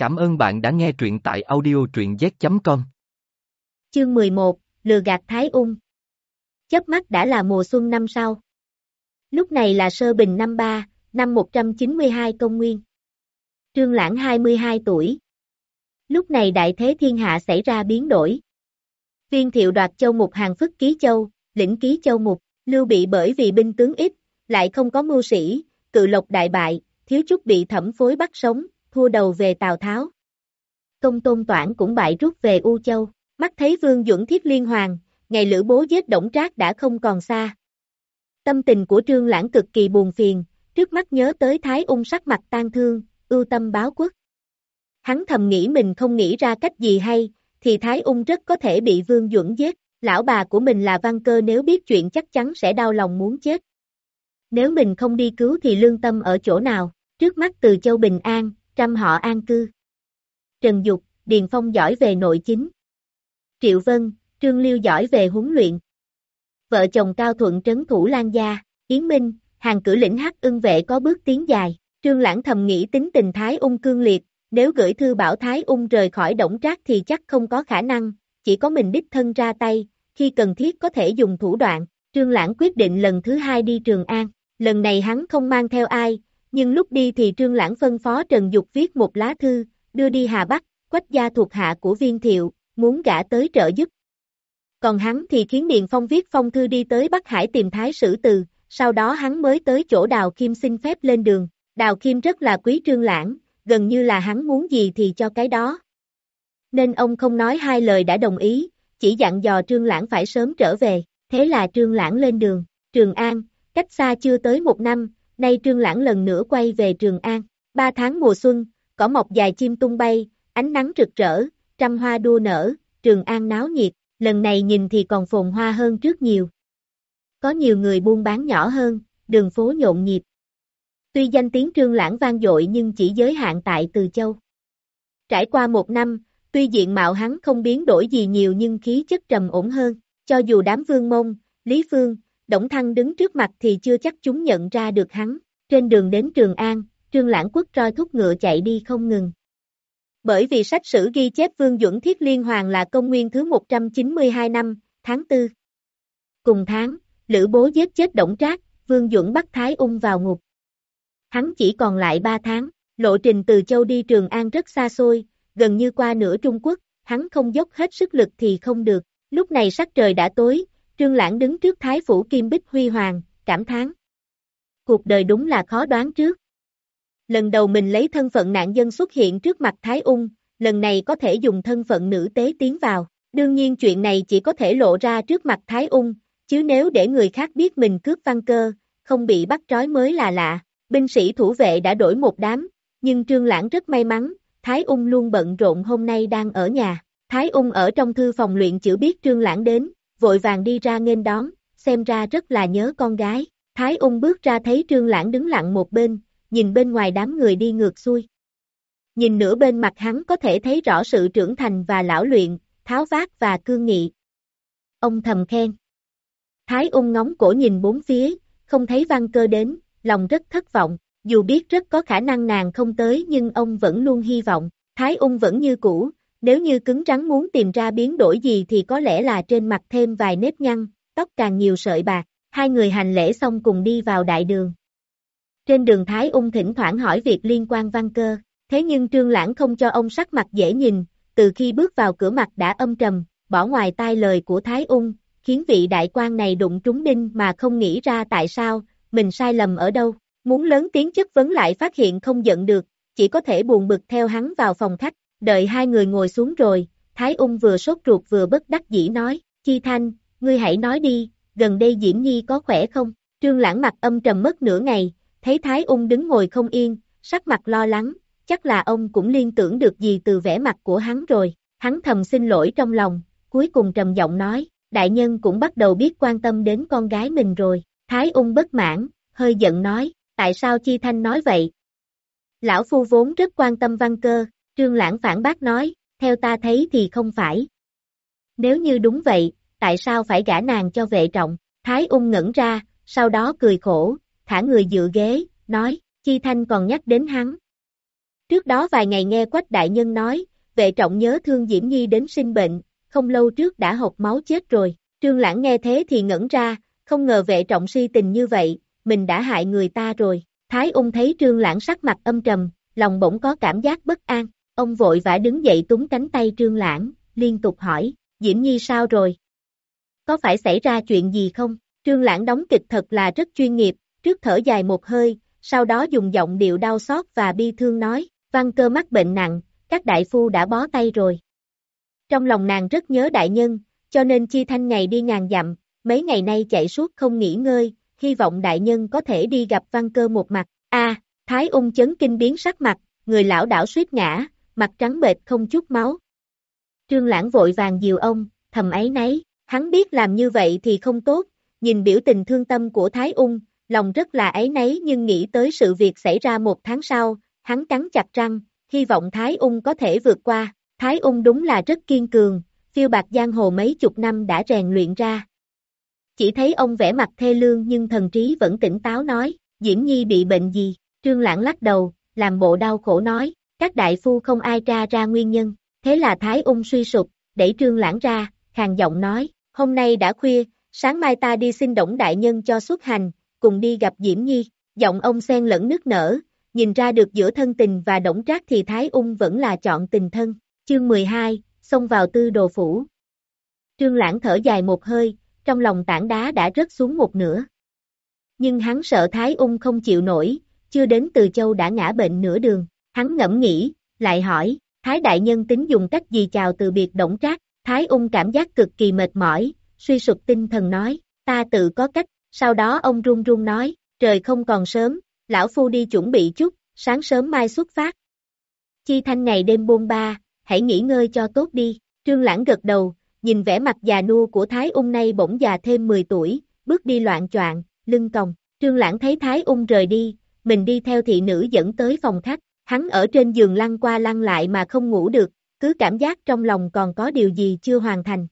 Cảm ơn bạn đã nghe truyện tại audio truyện z.com. Chương 11, Lừa gạt Thái Ung Chớp mắt đã là mùa xuân năm sau. Lúc này là sơ bình năm 3, năm 192 công nguyên. Trương Lãng 22 tuổi. Lúc này đại thế thiên hạ xảy ra biến đổi. Viên thiệu đoạt châu mục hàng phức ký châu, lĩnh ký châu mục, lưu bị bởi vì binh tướng ít, lại không có mưu sĩ, cự lộc đại bại, thiếu chút bị thẩm phối bắt sống, thua đầu về Tào Tháo. Công tôn toản cũng bại rút về U Châu, mắt thấy Vương Duẩn thiếp Liên Hoàng, ngày lữ bố giết Đổng Trác đã không còn xa. Tâm tình của Trương Lãng cực kỳ buồn phiền, trước mắt nhớ tới Thái ung sắc mặt tan thương, ưu tâm báo quốc. Hắn thầm nghĩ mình không nghĩ ra cách gì hay, thì Thái ung rất có thể bị Vương Duẩn giết, lão bà của mình là văn cơ nếu biết chuyện chắc chắn sẽ đau lòng muốn chết. Nếu mình không đi cứu thì lương tâm ở chỗ nào, trước mắt từ châu Bình An, trăm họ an cư. Trần Dục, Điền Phong giỏi về nội chính. Triệu Vân, Trương Liêu giỏi về huấn luyện. Vợ chồng Cao Thuận trấn thủ Lan Gia, Yến Minh, hàng cử lĩnh hắc ưng vệ có bước tiến dài. Trương Lãng thầm nghĩ tính tình Thái ung cương liệt, nếu gửi thư bảo Thái ung rời khỏi động trác thì chắc không có khả năng, chỉ có mình đích thân ra tay, khi cần thiết có thể dùng thủ đoạn. Trương Lãng quyết định lần thứ hai đi Trường An, lần này hắn không mang theo ai, nhưng lúc đi thì Trương Lãng phân phó Trần Dục viết một lá thư, đưa đi Hà Bắc, quách gia thuộc hạ của viên thiệu, muốn gã tới trợ giúp. Còn hắn thì khiến Điền Phong viết phong thư đi tới Bắc Hải tìm Thái Sử Từ, sau đó hắn mới tới chỗ Đào Kim xin phép lên đường. Đào Kim rất là quý Trương Lãng, gần như là hắn muốn gì thì cho cái đó. Nên ông không nói hai lời đã đồng ý, chỉ dặn dò Trương Lãng phải sớm trở về, thế là Trương Lãng lên đường, Trường An, cách xa chưa tới một năm, nay Trương Lãng lần nữa quay về Trường An. Ba tháng mùa xuân, cỏ mọc dài chim tung bay, ánh nắng rực rỡ, trăm hoa đua nở, Trường An náo nhiệt, lần này nhìn thì còn phồn hoa hơn trước nhiều. Có nhiều người buôn bán nhỏ hơn, đường phố nhộn nhịp. Tuy danh tiếng Trương Lãng vang dội nhưng chỉ giới hạn tại Từ Châu. Trải qua một năm, tuy diện mạo hắn không biến đổi gì nhiều nhưng khí chất trầm ổn hơn, cho dù đám vương mông, Lý Phương, Đổng Thăng đứng trước mặt thì chưa chắc chúng nhận ra được hắn. Trên đường đến Trường An, Trương Lãng Quốc roi thúc ngựa chạy đi không ngừng. Bởi vì sách sử ghi chép Vương Duẩn Thiết Liên Hoàng là công nguyên thứ 192 năm, tháng 4. Cùng tháng, Lữ Bố giết chết Đổng Trác, Vương Duẩn bắt Thái Ung vào ngục. Hắn chỉ còn lại 3 tháng, lộ trình từ Châu đi Trường An rất xa xôi, gần như qua nửa Trung Quốc, hắn không dốc hết sức lực thì không được. Lúc này sắc trời đã tối, Trương Lãng đứng trước Thái Phủ Kim Bích Huy Hoàng, cảm thán. Cuộc đời đúng là khó đoán trước. Lần đầu mình lấy thân phận nạn dân xuất hiện trước mặt Thái Ung, lần này có thể dùng thân phận nữ tế tiến vào. Đương nhiên chuyện này chỉ có thể lộ ra trước mặt Thái Ung, chứ nếu để người khác biết mình cướp văn cơ, không bị bắt trói mới là lạ. Binh sĩ thủ vệ đã đổi một đám, nhưng Trương Lãng rất may mắn, Thái Ung luôn bận rộn hôm nay đang ở nhà. Thái Ung ở trong thư phòng luyện chữ biết Trương Lãng đến, vội vàng đi ra nghênh đón, xem ra rất là nhớ con gái. Thái ung bước ra thấy trương lãng đứng lặng một bên, nhìn bên ngoài đám người đi ngược xuôi. Nhìn nửa bên mặt hắn có thể thấy rõ sự trưởng thành và lão luyện, tháo vát và cương nghị. Ông thầm khen. Thái ung ngóng cổ nhìn bốn phía, không thấy văn cơ đến, lòng rất thất vọng, dù biết rất có khả năng nàng không tới nhưng ông vẫn luôn hy vọng, Thái ung vẫn như cũ, nếu như cứng rắn muốn tìm ra biến đổi gì thì có lẽ là trên mặt thêm vài nếp nhăn, tóc càng nhiều sợi bạc, hai người hành lễ xong cùng đi vào đại đường. Trên đường Thái Ung thỉnh thoảng hỏi việc liên quan văn cơ, thế nhưng Trương Lãng không cho ông sắc mặt dễ nhìn, từ khi bước vào cửa mặt đã âm trầm, bỏ ngoài tai lời của Thái Ung, khiến vị đại quan này đụng trúng đinh mà không nghĩ ra tại sao, mình sai lầm ở đâu, muốn lớn tiếng chất vấn lại phát hiện không giận được, chỉ có thể buồn bực theo hắn vào phòng khách, Đợi hai người ngồi xuống rồi, Thái Ung vừa sốt ruột vừa bất đắc dĩ nói, Chi Thanh, ngươi hãy nói đi, gần đây Diễm Nhi có khỏe không? Trương Lãng mặt âm trầm mất nửa ngày, thấy Thái Ung đứng ngồi không yên, sắc mặt lo lắng, chắc là ông cũng liên tưởng được gì từ vẻ mặt của hắn rồi. Hắn thầm xin lỗi trong lòng, cuối cùng trầm giọng nói, đại nhân cũng bắt đầu biết quan tâm đến con gái mình rồi. Thái Ung bất mãn, hơi giận nói, tại sao Chi Thanh nói vậy? Lão Phu vốn rất quan tâm văn cơ, Trương Lãng phản bác nói, theo ta thấy thì không phải. Nếu như đúng vậy, tại sao phải gả nàng cho vệ trọng? Thái ung ngẩn ra, sau đó cười khổ, thả người dựa ghế, nói, Chi Thanh còn nhắc đến hắn. Trước đó vài ngày nghe Quách Đại Nhân nói, vệ trọng nhớ thương Diễm Nhi đến sinh bệnh, không lâu trước đã hộc máu chết rồi. Trương Lãng nghe thế thì ngẩn ra, không ngờ vệ trọng si tình như vậy, mình đã hại người ta rồi. Thái ung thấy Trương Lãng sắc mặt âm trầm, lòng bỗng có cảm giác bất an. Ông vội vã đứng dậy túng cánh tay Trương Lãng, liên tục hỏi, Diễm Nhi sao rồi? Có phải xảy ra chuyện gì không? Trương Lãng đóng kịch thật là rất chuyên nghiệp, trước thở dài một hơi, sau đó dùng giọng điệu đau xót và bi thương nói, văn cơ mắc bệnh nặng, các đại phu đã bó tay rồi. Trong lòng nàng rất nhớ đại nhân, cho nên chi thanh ngày đi ngàn dặm, mấy ngày nay chạy suốt không nghỉ ngơi, hy vọng đại nhân có thể đi gặp văn cơ một mặt. A, Thái ung chấn kinh biến sắc mặt, người lão đảo suýt ngã, mặt trắng bệch không chút máu. Trương Lãng vội vàng dìu ông, thầm ấy nấy, hắn biết làm như vậy thì không tốt, nhìn biểu tình thương tâm của Thái ung, lòng rất là ấy nấy nhưng nghĩ tới sự việc xảy ra một tháng sau, hắn cắn chặt răng, hy vọng Thái ung có thể vượt qua. Thái ung đúng là rất kiên cường, phiêu bạc giang hồ mấy chục năm đã rèn luyện ra. Chỉ thấy ông vẻ mặt thê lương nhưng thần trí vẫn tỉnh táo nói, Diễm Nhi bị bệnh gì, trương lãng lắc đầu, làm bộ đau khổ nói, các đại phu không ai tra ra nguyên nhân, thế là Thái ung suy sụp, đẩy trương lãng ra, khàn giọng nói, hôm nay đã khuya, sáng mai ta đi xin Đổng Đại Nhân cho xuất hành, cùng đi gặp Diễm Nhi, giọng ông xen lẫn nước nở, nhìn ra được giữa thân tình và Đổng Trác thì Thái ung vẫn là chọn tình thân, chương 12, xông vào tư đồ phủ. Trương Lãng thở dài một hơi, trong lòng tảng đá đã rớt xuống một nửa. Nhưng hắn sợ Thái ung không chịu nổi, chưa đến từ châu đã ngã bệnh nửa đường, hắn ngẫm nghĩ, lại hỏi, Thái đại nhân tính dùng cách gì chào từ biệt Đổng Trác, Thái ung cảm giác cực kỳ mệt mỏi, suy sụp tinh thần nói, ta tự có cách, sau đó ông run run nói, trời không còn sớm, lão phu đi chuẩn bị chút, sáng sớm mai xuất phát. Chi thanh ngày đêm buông ba, hãy nghỉ ngơi cho tốt đi, trương lãng gật đầu, nhìn vẻ mặt già nua của Thái ung nay bỗng già thêm 10 tuổi, bước đi loạn choạng, lưng còng, trương lãng thấy Thái ung rời đi, mình đi theo thị nữ dẫn tới phòng khách, hắn ở trên giường lăn qua lăn lại mà không ngủ được, cứ cảm giác trong lòng còn có điều gì chưa hoàn thành.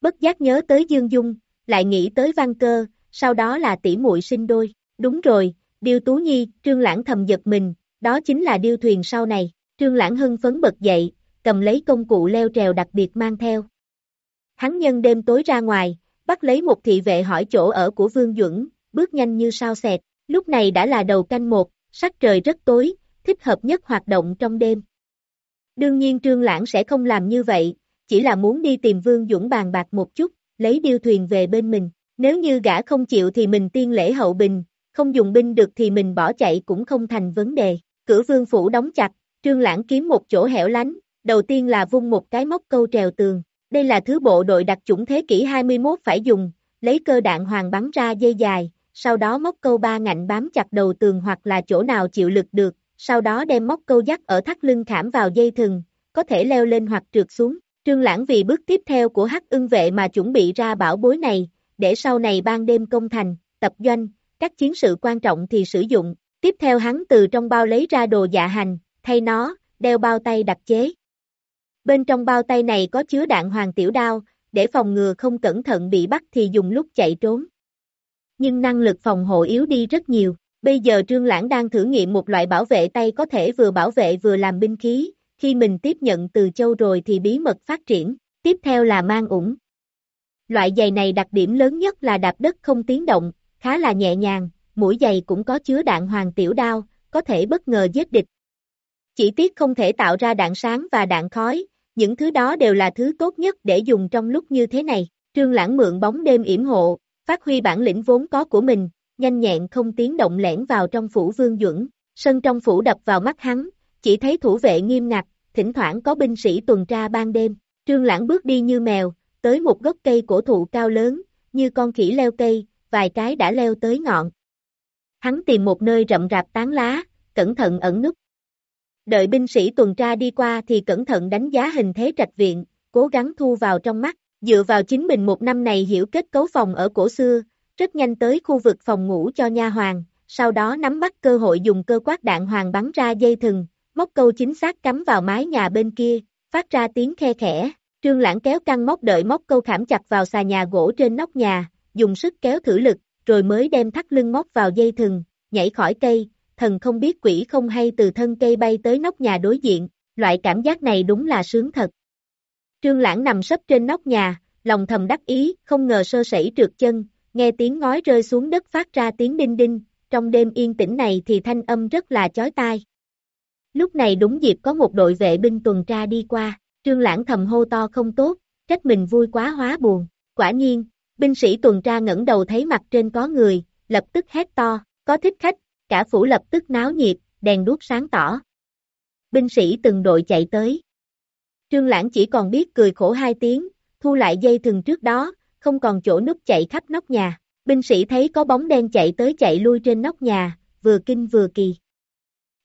Bất giác nhớ tới Dương Dung, lại nghĩ tới Văn Cơ, sau đó là tỷ muội sinh đôi, đúng rồi, Điêu Tú Nhi, Trương Lãng thầm giật mình, đó chính là điêu thuyền sau này, Trương Lãng hưng phấn bật dậy, cầm lấy công cụ leo trèo đặc biệt mang theo. Hắn nhân đêm tối ra ngoài, bắt lấy một thị vệ hỏi chỗ ở của Vương Duẩn, bước nhanh như sao xẹt, lúc này đã là đầu canh một, sắc trời rất tối, thích hợp nhất hoạt động trong đêm. Đương nhiên Trương Lãng sẽ không làm như vậy, chỉ là muốn đi tìm Vương dũng bàn bạc một chút, lấy điêu thuyền về bên mình. Nếu như gã không chịu thì mình tiên lễ hậu bình, không dùng binh được thì mình bỏ chạy cũng không thành vấn đề. Cửa vương phủ đóng chặt, Trương Lãng kiếm một chỗ hẻo lánh, đầu tiên là vung một cái móc câu trèo tường. Đây là thứ bộ đội đặc chủng thế kỷ 21 phải dùng, lấy cơ đạn hoàng bắn ra dây dài, sau đó móc câu ba ngạnh bám chặt đầu tường hoặc là chỗ nào chịu lực được, sau đó đem móc câu dắt ở thắt lưng khảm vào dây thừng, có thể leo lên hoặc trượt xuống. Trương Lãng vì bước tiếp theo của hắc ưng vệ mà chuẩn bị ra bảo bối này, để sau này ban đêm công thành, tập doanh, các chiến sự quan trọng thì sử dụng. Tiếp theo hắn từ trong bao lấy ra đồ dạ hành, thay nó, đeo bao tay đặc chế. Bên trong bao tay này có chứa đạn hoàng tiểu đao, để phòng ngừa không cẩn thận bị bắt thì dùng lúc chạy trốn. Nhưng năng lực phòng hộ yếu đi rất nhiều. Bây giờ Trương Lãng đang thử nghiệm một loại bảo vệ tay có thể vừa bảo vệ vừa làm binh khí, khi mình tiếp nhận từ châu rồi thì bí mật phát triển, tiếp theo là mang ủng. Loại giày này đặc điểm lớn nhất là đạp đất không tiếng động, khá là nhẹ nhàng, mũi giày cũng có chứa đạn hoàng tiểu đao, có thể bất ngờ giết địch. Chỉ tiếc không thể tạo ra đạn sáng và đạn khói, những thứ đó đều là thứ tốt nhất để dùng trong lúc như thế này. Trương Lãng mượn bóng đêm yểm hộ, phát huy bản lĩnh vốn có của mình, nhanh nhẹn không tiếng động lẻn vào trong phủ Vương Duẩn. Sân trong phủ đập vào mắt hắn, chỉ thấy thủ vệ nghiêm ngặt, thỉnh thoảng có binh sĩ tuần tra ban đêm. Trương Lãng bước đi như mèo, tới một gốc cây cổ thụ cao lớn, như con khỉ leo cây, vài cái đã leo tới ngọn. Hắn tìm một nơi rậm rạp tán lá, cẩn thận ẩn núp. Đợi binh sĩ tuần tra đi qua thì cẩn thận đánh giá hình thế trạch viện, cố gắng thu vào trong mắt, dựa vào chính mình một năm này hiểu kết cấu phòng ở cổ xưa, rất nhanh tới khu vực phòng ngủ cho nha hoàng, sau đó nắm bắt cơ hội dùng cơ quát đạn hoàng bắn ra dây thừng, móc câu chính xác cắm vào mái nhà bên kia, phát ra tiếng khe khẽ. Trương Lãng kéo căng móc đợi móc câu khảm chặt vào xà nhà gỗ trên nóc nhà, dùng sức kéo thử lực, rồi mới đem thắt lưng móc vào dây thừng, nhảy khỏi cây, thần không biết quỷ không hay từ thân cây bay tới nóc nhà đối diện, loại cảm giác này đúng là sướng thật. Trương Lãng nằm sấp trên nóc nhà, lòng thầm đắc ý, không ngờ sơ sẩy trượt chân, nghe tiếng ngói rơi xuống đất phát ra tiếng đinh đinh, trong đêm yên tĩnh này thì thanh âm rất là chói tai. Lúc này đúng dịp có một đội vệ binh tuần tra đi qua, Trương Lãng thầm hô to không tốt, trách mình vui quá hóa buồn. Quả nhiên, binh sĩ tuần tra ngẩng đầu thấy mặt trên có người, lập tức hét to, có thích khách, cả phủ lập tức náo nhiệt, đèn đuốc sáng tỏ. Binh sĩ từng đội chạy tới. Trương Lãng chỉ còn biết cười khổ hai tiếng, thu lại dây thừng trước đó, không còn chỗ núp chạy khắp nóc nhà. Binh sĩ thấy có bóng đen chạy tới chạy lui trên nóc nhà, vừa kinh vừa kỳ.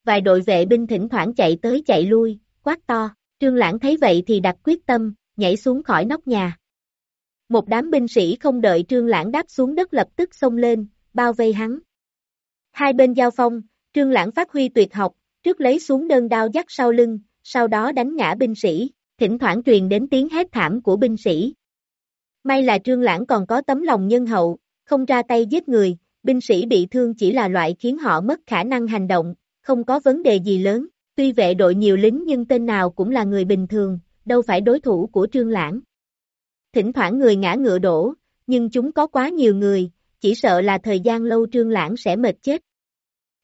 Vài đội vệ binh thỉnh thoảng chạy tới chạy lui, quát to, Trương Lãng thấy vậy thì đặt quyết tâm, nhảy xuống khỏi nóc nhà. Một đám binh sĩ không đợi Trương Lãng đáp xuống đất lập tức xông lên, bao vây hắn. Hai bên giao phong, Trương Lãng phát huy tuyệt học, trước lấy xuống đơn đao dắt sau lưng, sau đó đánh ngã binh sĩ, thỉnh thoảng truyền đến tiếng hét thảm của binh sĩ. May là Trương Lãng còn có tấm lòng nhân hậu, không ra tay giết người, binh sĩ bị thương chỉ là loại khiến họ mất khả năng hành động, không có vấn đề gì lớn. Tuy vệ đội nhiều lính nhưng tên nào cũng là người bình thường, đâu phải đối thủ của Trương Lãng. Thỉnh thoảng người ngã ngựa đổ, nhưng chúng có quá nhiều người, chỉ sợ là thời gian lâu Trương Lãng sẽ mệt chết.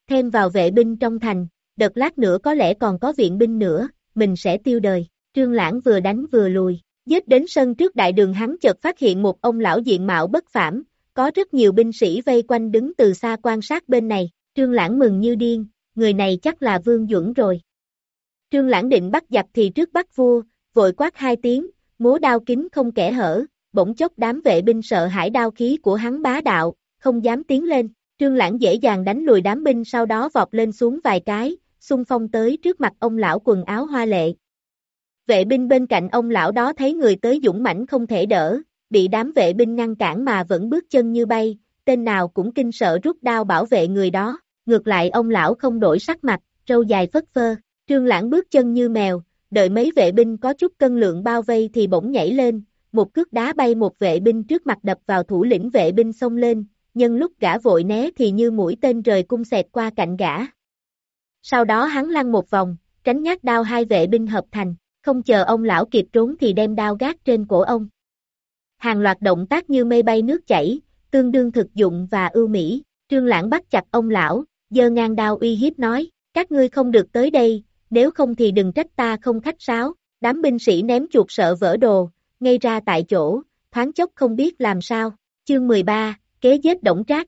Thêm vào vệ binh trong thành, đợt lát nữa có lẽ còn có viện binh nữa, mình sẽ tiêu đời. Trương Lãng vừa đánh vừa lùi, giết đến sân trước đại đường hắn chợt phát hiện một ông lão diện mạo bất phàm, có rất nhiều binh sĩ vây quanh đứng từ xa quan sát bên này, Trương Lãng mừng như điên, người này chắc là Vương Duẩn rồi. Trương Lãng định bắt giặc thì trước bắt vua, vội quát hai tiếng, múa đao kính không kẻ hở, bỗng chốc đám vệ binh sợ hãi đao khí của hắn bá đạo, không dám tiến lên. Trương Lãng dễ dàng đánh lùi đám binh sau đó vọt lên xuống vài cái, xung phong tới trước mặt ông lão quần áo hoa lệ. Vệ binh bên cạnh ông lão đó thấy người tới dũng mãnh không thể đỡ, bị đám vệ binh ngăn cản mà vẫn bước chân như bay, tên nào cũng kinh sợ rút đao bảo vệ người đó. Ngược lại ông lão không đổi sắc mặt, râu dài phất phơ, trương lãng bước chân như mèo, đợi mấy vệ binh có chút cân lượng bao vây thì bỗng nhảy lên, một cước đá bay một vệ binh trước mặt đập vào thủ lĩnh vệ binh xông lên, nhân lúc gã vội né thì như mũi tên rời cung xẹt qua cạnh gã. Sau đó hắn lăn một vòng, tránh nhát đao hai vệ binh hợp thành, không chờ ông lão kịp trốn thì đem đao gác trên cổ ông. Hàng loạt động tác như mây bay nước chảy, tương đương thực dụng và ưu mỹ, trương lãng bắt chặt ông lão, giơ ngang đao uy hiếp nói, các ngươi không được tới đây, nếu không thì đừng trách ta không khách sáo, đám binh sĩ ném chuột sợ vỡ đồ, ngay ra tại chỗ, thoáng chốc không biết làm sao, chương 13, kế giết động trác.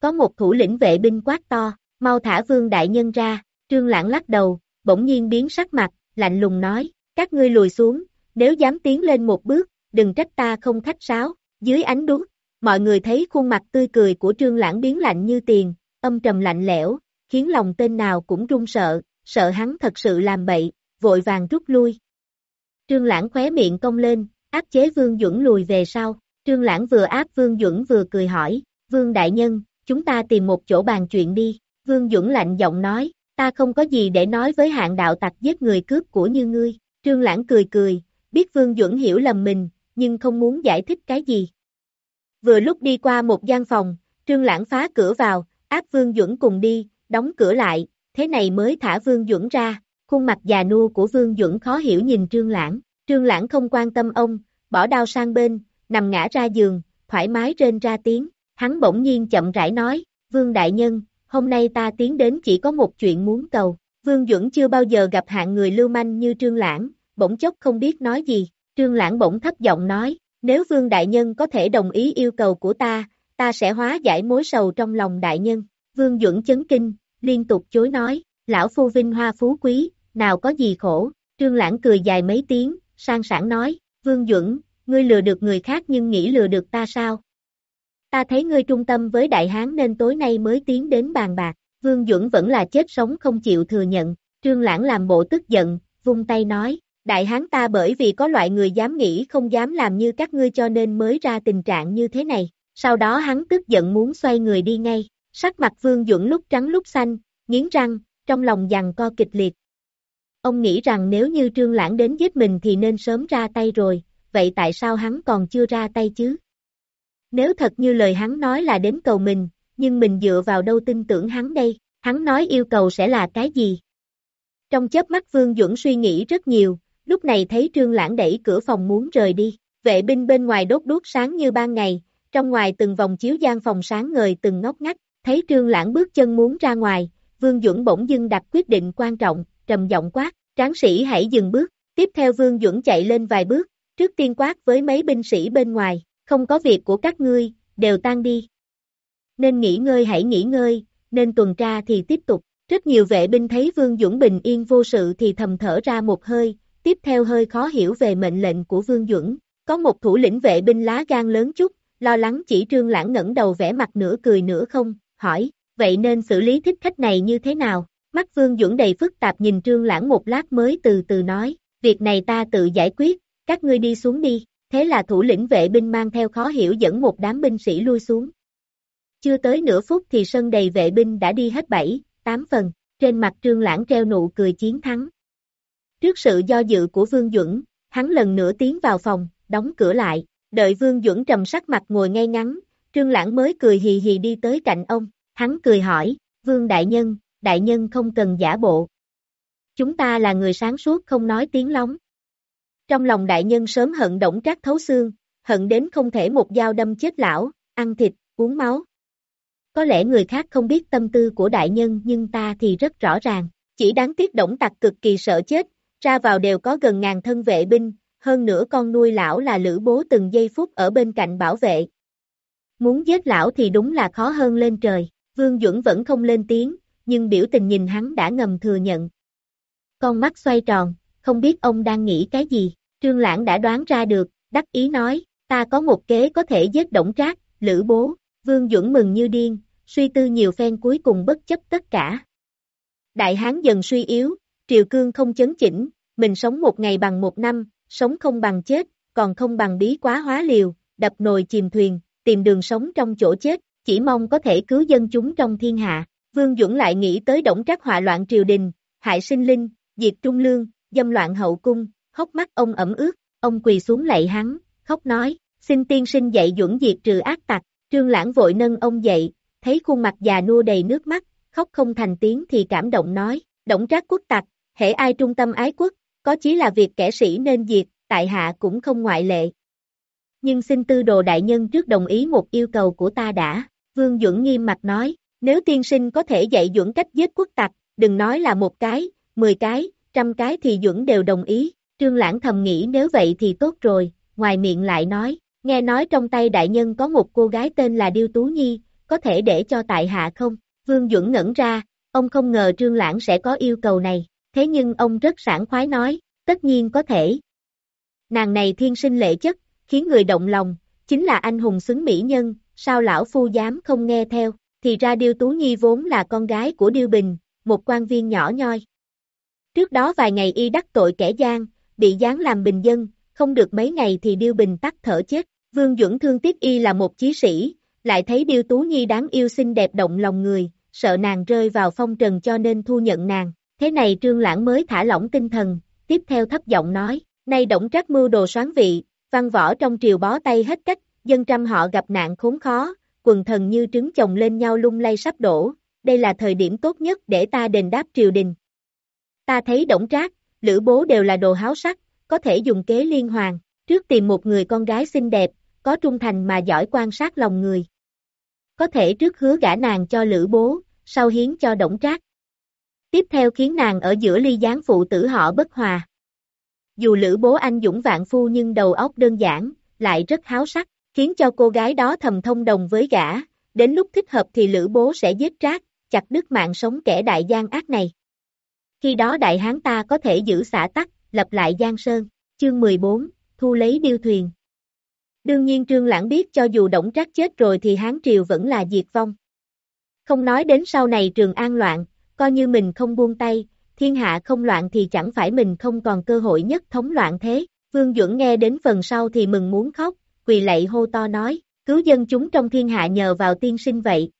Có một thủ lĩnh vệ binh quát to, mau thả vương đại nhân ra, trương lãng lắc đầu, bỗng nhiên biến sắc mặt, lạnh lùng nói, các ngươi lùi xuống, nếu dám tiến lên một bước, đừng trách ta không khách sáo, dưới ánh đuốc, mọi người thấy khuôn mặt tươi cười của trương lãng biến lạnh như tiền, âm trầm lạnh lẽo, khiến lòng tên nào cũng run sợ, sợ hắn thật sự làm bậy, vội vàng rút lui. Trương Lãng khóe miệng cong lên, áp chế Vương Duẩn lùi về sau, Trương Lãng vừa áp Vương Duẩn vừa cười hỏi, Vương Đại Nhân, chúng ta tìm một chỗ bàn chuyện đi, Vương Duẩn lạnh giọng nói, ta không có gì để nói với hạng đạo tặc giết người cướp của như ngươi, Trương Lãng cười cười, biết Vương Duẩn hiểu lầm mình, nhưng không muốn giải thích cái gì. Vừa lúc đi qua một gian phòng, Trương Lãng phá cửa vào, áp Vương Duẩn cùng đi, đóng cửa lại, thế này mới thả Vương Duẩn ra, khuôn mặt già nua của Vương Duẩn khó hiểu nhìn Trương Lãng, Trương Lãng không quan tâm ông, bỏ đao sang bên, nằm ngã ra giường, thoải mái rên ra tiếng, hắn bỗng nhiên chậm rãi nói, Vương Đại Nhân, hôm nay ta tiến đến chỉ có một chuyện muốn cầu, Vương Duẩn chưa bao giờ gặp hạng người lưu manh như Trương Lãng, bỗng chốc không biết nói gì, Trương Lãng bỗng thấp giọng nói, nếu Vương Đại Nhân có thể đồng ý yêu cầu của ta, ta sẽ hóa giải mối sầu trong lòng Đại Nhân. Vương Duẩn chấn kinh, liên tục chối nói, lão phu vinh hoa phú quý, nào có gì khổ, trương lãng cười dài mấy tiếng, sang sảng nói, Vương Duẩn, ngươi lừa được người khác nhưng nghĩ lừa được ta sao? Ta thấy ngươi trung tâm với đại hán nên tối nay mới tiến đến bàn bạc, Vương Duẩn vẫn là chết sống không chịu thừa nhận, trương lãng làm bộ tức giận, vung tay nói, đại hán ta bởi vì có loại người dám nghĩ không dám làm như các ngươi cho nên mới ra tình trạng như thế này, sau đó hắn tức giận muốn xoay người đi ngay. Sắc mặt Vương Duẩn lúc trắng lúc xanh, nghiến răng, trong lòng dằn co kịch liệt. Ông nghĩ rằng nếu như Trương Lãng đến giết mình thì nên sớm ra tay rồi, vậy tại sao hắn còn chưa ra tay chứ? Nếu thật như lời hắn nói là đến cầu mình, nhưng mình dựa vào đâu tin tưởng hắn đây, Hắn nói yêu cầu sẽ là cái gì? Trong chớp mắt Vương Duẩn suy nghĩ rất nhiều, lúc này thấy Trương Lãng đẩy cửa phòng muốn rời đi. Vệ binh bên ngoài đốt đuốc sáng như ban ngày, trong ngoài từng vòng chiếu gian phòng sáng ngời từng ngóc ngách, thấy Trương Lãng bước chân muốn ra ngoài, Vương Duẩn bỗng dưng đặt quyết định quan trọng, trầm giọng quát, tráng sĩ hãy dừng bước, tiếp theo Vương Duẩn chạy lên vài bước, trước tiên quát với mấy binh sĩ bên ngoài, không có việc của các ngươi, đều tan đi. Nên nghỉ ngơi hãy nghỉ ngơi, nên tuần tra thì tiếp tục. Rất nhiều vệ binh thấy Vương dũng bình yên vô sự thì thầm thở ra một hơi, tiếp theo hơi khó hiểu về mệnh lệnh của Vương dũng. Có một thủ lĩnh vệ binh lá gan lớn chút, lo lắng chỉ trương lãng ngẩng đầu vẽ mặt nửa cười nửa không, hỏi, vậy nên xử lý thích khách này như thế nào? Mắt Vương dũng đầy phức tạp nhìn trương lãng một lát mới từ từ nói, việc này ta tự giải quyết, các ngươi đi xuống đi, thế là thủ lĩnh vệ binh mang theo khó hiểu dẫn một đám binh sĩ lui xuống. Chưa tới nửa phút thì sân đầy vệ binh đã đi hết bảy, tám phần, trên mặt trương lãng treo nụ cười chiến thắng. Trước sự do dự của Vương Duẩn, hắn lần nữa tiến vào phòng, đóng cửa lại, đợi Vương Duẩn trầm sắc mặt ngồi ngay ngắn, trương lãng mới cười hì hì đi tới cạnh ông, hắn cười hỏi, Vương Đại Nhân, Đại Nhân không cần giả bộ. Chúng ta là người sáng suốt không nói tiếng lóng. Trong lòng Đại Nhân sớm hận động trác thấu xương, hận đến không thể một dao đâm chết lão, ăn thịt, uống máu, có lẽ người khác không biết tâm tư của đại nhân nhưng ta thì rất rõ ràng. Chỉ đáng tiếc động tặc cực kỳ sợ chết, ra vào đều có gần ngàn thân vệ binh, hơn nữa con nuôi lão là lữ bố từng giây phút ở bên cạnh bảo vệ. Muốn giết lão thì đúng là khó hơn lên trời, Vương Duẩn vẫn không lên tiếng, nhưng biểu tình nhìn hắn đã ngầm thừa nhận. Con mắt xoay tròn, không biết ông đang nghĩ cái gì, Trương Lãng đã đoán ra được, đắc ý nói, ta có một kế có thể giết động trác, lữ bố, Vương Duẩn mừng như điên, suy tư nhiều phen cuối cùng bất chấp tất cả. Đại Hán dần suy yếu, triều cương không chấn chỉnh, mình sống một ngày bằng một năm, sống không bằng chết, còn không bằng bí quá hóa liều, đập nồi chìm thuyền, tìm đường sống trong chỗ chết, chỉ mong có thể cứu dân chúng trong thiên hạ. Vương Duẩn lại nghĩ tới động trác họa loạn triều đình, hại sinh linh, diệt trung lương, dâm loạn hậu cung, hốc mắt ông ẩm ướt, ông quỳ xuống lạy hắn, khóc nói, xin tiên sinh dạy dưỡng diệt trừ ác tặc, trương lãng vội nâng ông dậy, thấy khuôn mặt già nua đầy nước mắt, khóc không thành tiếng thì cảm động nói, động trác quốc tặc, hệ ai trung tâm ái quốc, có chí là việc kẻ sĩ nên diệt, tại hạ cũng không ngoại lệ. Nhưng xin tư đồ đại nhân trước đồng ý một yêu cầu của ta đã, Vương dưỡng nghiêm mặt nói, nếu tiên sinh có thể dạy dưỡng cách giết quốc tặc, đừng nói là một cái, mười cái, trăm cái thì Duẩn đều đồng ý, Trương Lãng thầm nghĩ nếu vậy thì tốt rồi, ngoài miệng lại nói, nghe nói trong tay đại nhân có một cô gái tên là Điêu Tú Nhi, có thể để cho tại hạ không? Vương Duẩn ngẩn ra, ông không ngờ Trương Lãng sẽ có yêu cầu này, thế nhưng ông rất sảng khoái nói, tất nhiên có thể. Nàng này thiên sinh lệ chất, khiến người động lòng, chính là anh hùng xứng mỹ nhân, sao lão phu dám không nghe theo, thì ra Điêu Tú Nhi vốn là con gái của Điêu Bình, một quan viên nhỏ nhoi. Trước đó vài ngày y đắc tội kẻ gian, bị giáng làm bình dân, không được mấy ngày thì Điêu Bình tắt thở chết, Vương Duẩn thương tiếc y là một chí sĩ, lại thấy Điêu Tú Nhi đáng yêu xinh đẹp động lòng người, sợ nàng rơi vào phong trần cho nên thu nhận nàng. Thế này Trương Lãng mới thả lỏng tinh thần, tiếp theo thấp giọng nói, nay động trắc mưu đồ soán vị, văn võ trong triều bó tay hết cách, dân trăm họ gặp nạn khốn khó, quần thần như trứng chồng lên nhau lung lay sắp đổ, đây là thời điểm tốt nhất để ta đền đáp triều đình. Ta thấy Đổng trác, lữ bố đều là đồ háo sắc, có thể dùng kế liên hoàn. trước tìm một người con gái xinh đẹp, có trung thành mà giỏi quan sát lòng người có thể trước hứa gả nàng cho lữ bố, sau hiến cho Đổng trác. Tiếp theo khiến nàng ở giữa ly gián phụ tử họ bất hòa. Dù lữ bố anh dũng vạn phu nhưng đầu óc đơn giản, lại rất háo sắc, khiến cho cô gái đó thầm thông đồng với gã, đến lúc thích hợp thì lữ bố sẽ giết trác, chặt đứt mạng sống kẻ đại gian ác này. Khi đó đại hán ta có thể giữ xã tắc, lập lại Giang Sơn, chương 14, thu lấy điêu thuyền, Đương nhiên Trương Lãng biết cho dù Đổng Trác chết rồi thì Hán Triều vẫn là diệt vong. Không nói đến sau này Trường An loạn, coi như mình không buông tay, thiên hạ không loạn thì chẳng phải mình không còn cơ hội nhất thống loạn thế. Vương Duẩn nghe đến phần sau thì mừng muốn khóc, quỳ lạy hô to nói, cứu dân chúng trong thiên hạ nhờ vào tiên sinh vậy.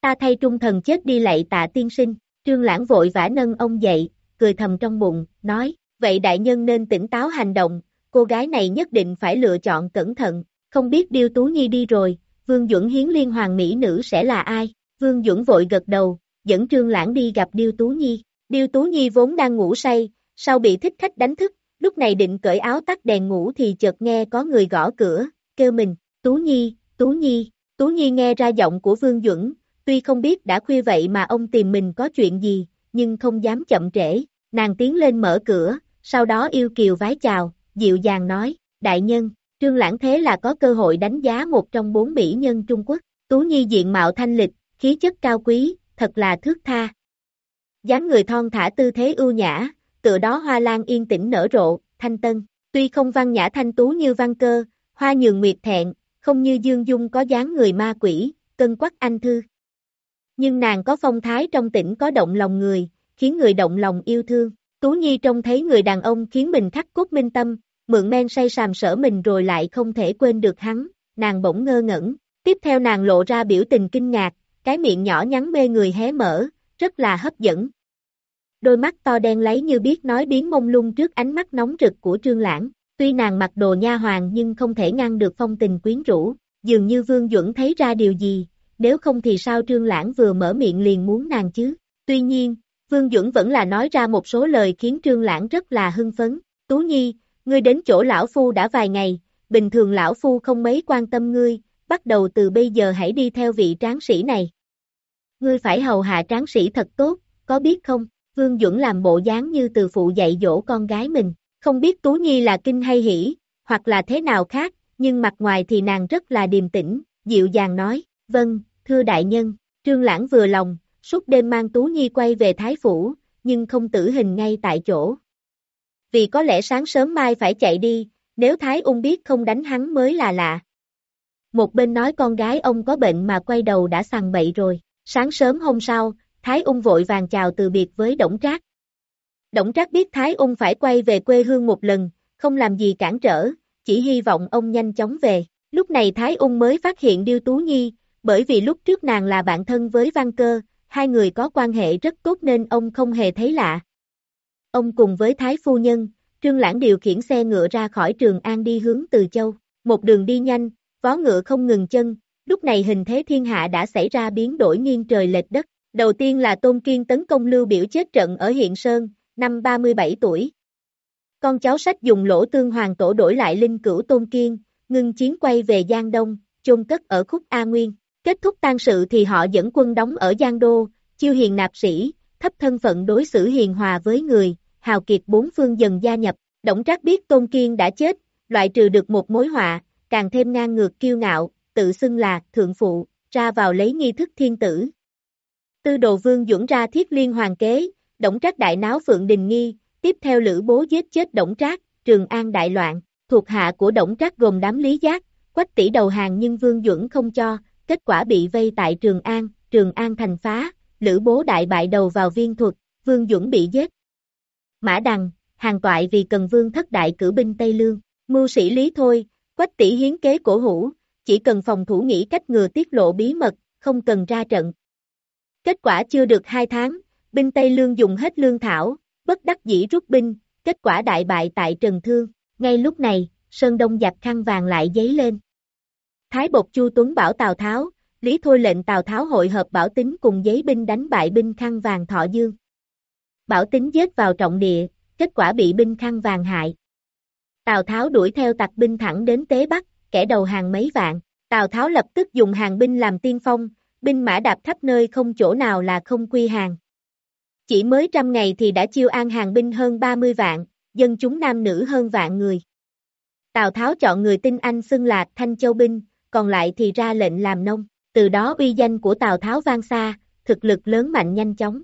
Ta thay trung thần chết đi lạy tạ tiên sinh, trương lãng vội vã nâng ông dậy, cười thầm trong bụng, nói, vậy đại nhân nên tỉnh táo hành động, cô gái này nhất định phải lựa chọn cẩn thận, không biết Điêu Tú Nhi đi rồi, Vương Duẩn hiến liên hoàng mỹ nữ sẽ là ai? Vương Duẩn vội gật đầu, dẫn Trương Lãng đi gặp Điêu Tú Nhi. Điêu Tú Nhi vốn đang ngủ say, sau bị thích khách đánh thức, lúc này định cởi áo tắt đèn ngủ thì chợt nghe có người gõ cửa, kêu mình, Tú Nhi, Tú Nhi, Tú Nhi nghe ra giọng của Vương Duẩn, tuy không biết đã khuya vậy mà ông tìm mình có chuyện gì, nhưng không dám chậm trễ, nàng tiến lên mở cửa, sau đó yêu kiều vái chào, dịu dàng nói, đại nhân, Trương Lãng thế là có cơ hội đánh giá một trong bốn mỹ nhân Trung Quốc, Tú Nhi diện mạo thanh lịch, khí chất cao quý, thật là thước tha. dáng người thon thả tư thế ưu nhã, tựa đó hoa lan yên tĩnh nở rộ, thanh tân, tuy không văn nhã thanh tú như văn cơ, hoa nhường nguyệt thẹn, không như dương dung có dáng người ma quỷ, cân quắc anh thư. Nhưng nàng có phong thái trong tỉnh có động lòng người, khiến người động lòng yêu thương. Tú Nhi trông thấy người đàn ông khiến mình khắc cốt minh tâm, mượn men say sàm sở mình rồi lại không thể quên được hắn, nàng bỗng ngơ ngẩn. Tiếp theo nàng lộ ra biểu tình kinh ngạc, cái miệng nhỏ nhắn mê người hé mở, rất là hấp dẫn. Đôi mắt to đen lấy như biết nói biến mông lung trước ánh mắt nóng rực của Trương Lãng. Tuy nàng mặc đồ nha hoàng nhưng không thể ngăn được phong tình quyến rũ, dường như Vương Duẩn thấy ra điều gì, nếu không thì sao Trương Lãng vừa mở miệng liền muốn nàng chứ. Tuy nhiên, Vương Duẩn vẫn là nói ra một số lời khiến Trương Lãng rất là hưng phấn. Tú Nhi, ngươi đến chỗ lão phu đã vài ngày, bình thường lão phu không mấy quan tâm ngươi, bắt đầu từ bây giờ hãy đi theo vị tráng sĩ này. Ngươi phải hầu hạ tráng sĩ thật tốt, có biết không? Vương Duẩn làm bộ dáng như từ phụ dạy dỗ con gái mình, không biết Tú Nhi là kinh hay hỉ, hoặc là thế nào khác, nhưng mặt ngoài thì nàng rất là điềm tĩnh, dịu dàng nói, vâng, thưa đại nhân, Trương Lãng vừa lòng, suốt đêm mang Tú Nhi quay về Thái Phủ, nhưng không tử hình ngay tại chỗ. Vì có lẽ sáng sớm mai phải chạy đi, nếu Thái Ung biết không đánh hắn mới là lạ. Một bên nói con gái ông có bệnh mà quay đầu đã sằng bậy rồi, sáng sớm hôm sau, Thái Ung vội vàng chào từ biệt với Đổng Trác. Đổng Trác biết Thái Ung phải quay về quê hương một lần, không làm gì cản trở, chỉ hy vọng ông nhanh chóng về. Lúc này Thái Ung mới phát hiện Điêu Tú Nhi, bởi vì lúc trước nàng là bạn thân với Văn Cơ, hai người có quan hệ rất tốt nên ông không hề thấy lạ. Ông cùng với Thái Phu Nhân, Trương Lãng điều khiển xe ngựa ra khỏi Trường An đi hướng Từ Châu, một đường đi nhanh, vó ngựa không ngừng chân, lúc này hình thế thiên hạ đã xảy ra biến đổi nghiêng trời lệch đất. Đầu tiên là Tôn Kiên tấn công Lưu Biểu chết trận ở Hiện Sơn, năm 37 tuổi. Con cháu sách dùng lỗ tương hoàng tổ đổi lại linh cửu Tôn Kiên, ngưng chiến quay về Giang Đông, chôn cất ở khúc A Nguyên. Kết thúc tan sự thì họ dẫn quân đóng ở Giang Đô, chiêu hiền nạp sĩ, thấp thân phận đối xử hiền hòa với người, hào kiệt bốn phương dần gia nhập. Đổng Trác biết Tôn Kiên đã chết, loại trừ được một mối họa, càng thêm ngang ngược kiêu ngạo, tự xưng là thượng phụ, ra vào lấy nghi thức thiên tử. Tư đồ vương dũng ra thiết liên hoàng kế, Đổng Trác đại náo Phượng Đình Nghi, tiếp theo Lữ Bố giết chết Đổng Trác, Trường An đại loạn, thuộc hạ của Đổng Trác gồm đám Lý Giác, Quách tỷ đầu hàng nhưng Vương Duẩn không cho, kết quả bị vây tại Trường An, Trường An thành phá, Lữ Bố đại bại đầu vào viên thuật, Vương Dũng bị giết. Mã Đằng, hàng toại vì cần Vương thất đại cử binh Tây Lương, mưu sĩ Lý thôi, Quách tỷ hiến kế cổ hủ, chỉ cần phòng thủ nghĩ cách ngừa tiết lộ bí mật, không cần ra trận. Kết quả chưa được hai tháng, binh Tây Lương dùng hết lương thảo, bất đắc dĩ rút binh, kết quả đại bại tại Trần Thương. Ngay lúc này, Sơn Đông giặc khăn vàng lại giấy lên. Thái Bột Chu Tuấn bảo Tào Tháo, Lý Thôi lệnh Tào Tháo hội hợp Bảo Tính cùng giấy binh đánh bại binh khăn vàng Thọ Dương. Bảo Tính giết vào trọng địa, kết quả bị binh khăn vàng hại. Tào Tháo đuổi theo tặc binh thẳng đến Tế Bắc, kẻ đầu hàng mấy vạn. Tào Tháo lập tức dùng hàng binh làm tiên phong, binh mã đạp khắp nơi không chỗ nào là không quy hàng. Chỉ mới trăm ngày thì đã chiêu an hàng binh hơn 30 vạn, dân chúng nam nữ hơn vạn người. Tào Tháo chọn người tinh anh xưng là Thanh Châu Binh, còn lại thì ra lệnh làm nông, từ đó uy danh của Tào Tháo vang xa, thực lực lớn mạnh nhanh chóng.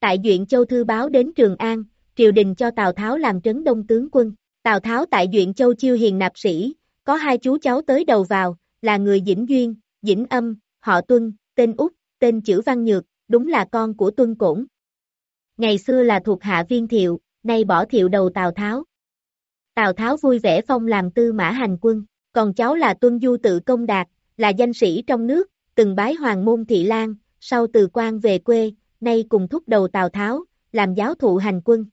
Tại Duyện Châu Thư báo đến Trường An, triều đình cho Tào Tháo làm trấn đông tướng quân. Tào Tháo tại Duyện Châu chiêu hiền nạp sĩ, có hai chú cháu tới đầu vào, là người Dĩnh Duyên, Dĩnh Âm, họ Tuân, tên Úc, tên Chữ Văn Nhược, đúng là con của Tuân Cổn. Ngày xưa là thuộc hạ viên thiệu, nay bỏ thiệu đầu Tào Tháo. Tào Tháo vui vẻ phong làm tư mã hành quân, còn cháu là Tuân Du tự công đạt, là danh sĩ trong nước, từng bái hoàng môn thị lan, sau từ quan về quê, nay cùng thúc đầu Tào Tháo, làm giáo thụ hành quân.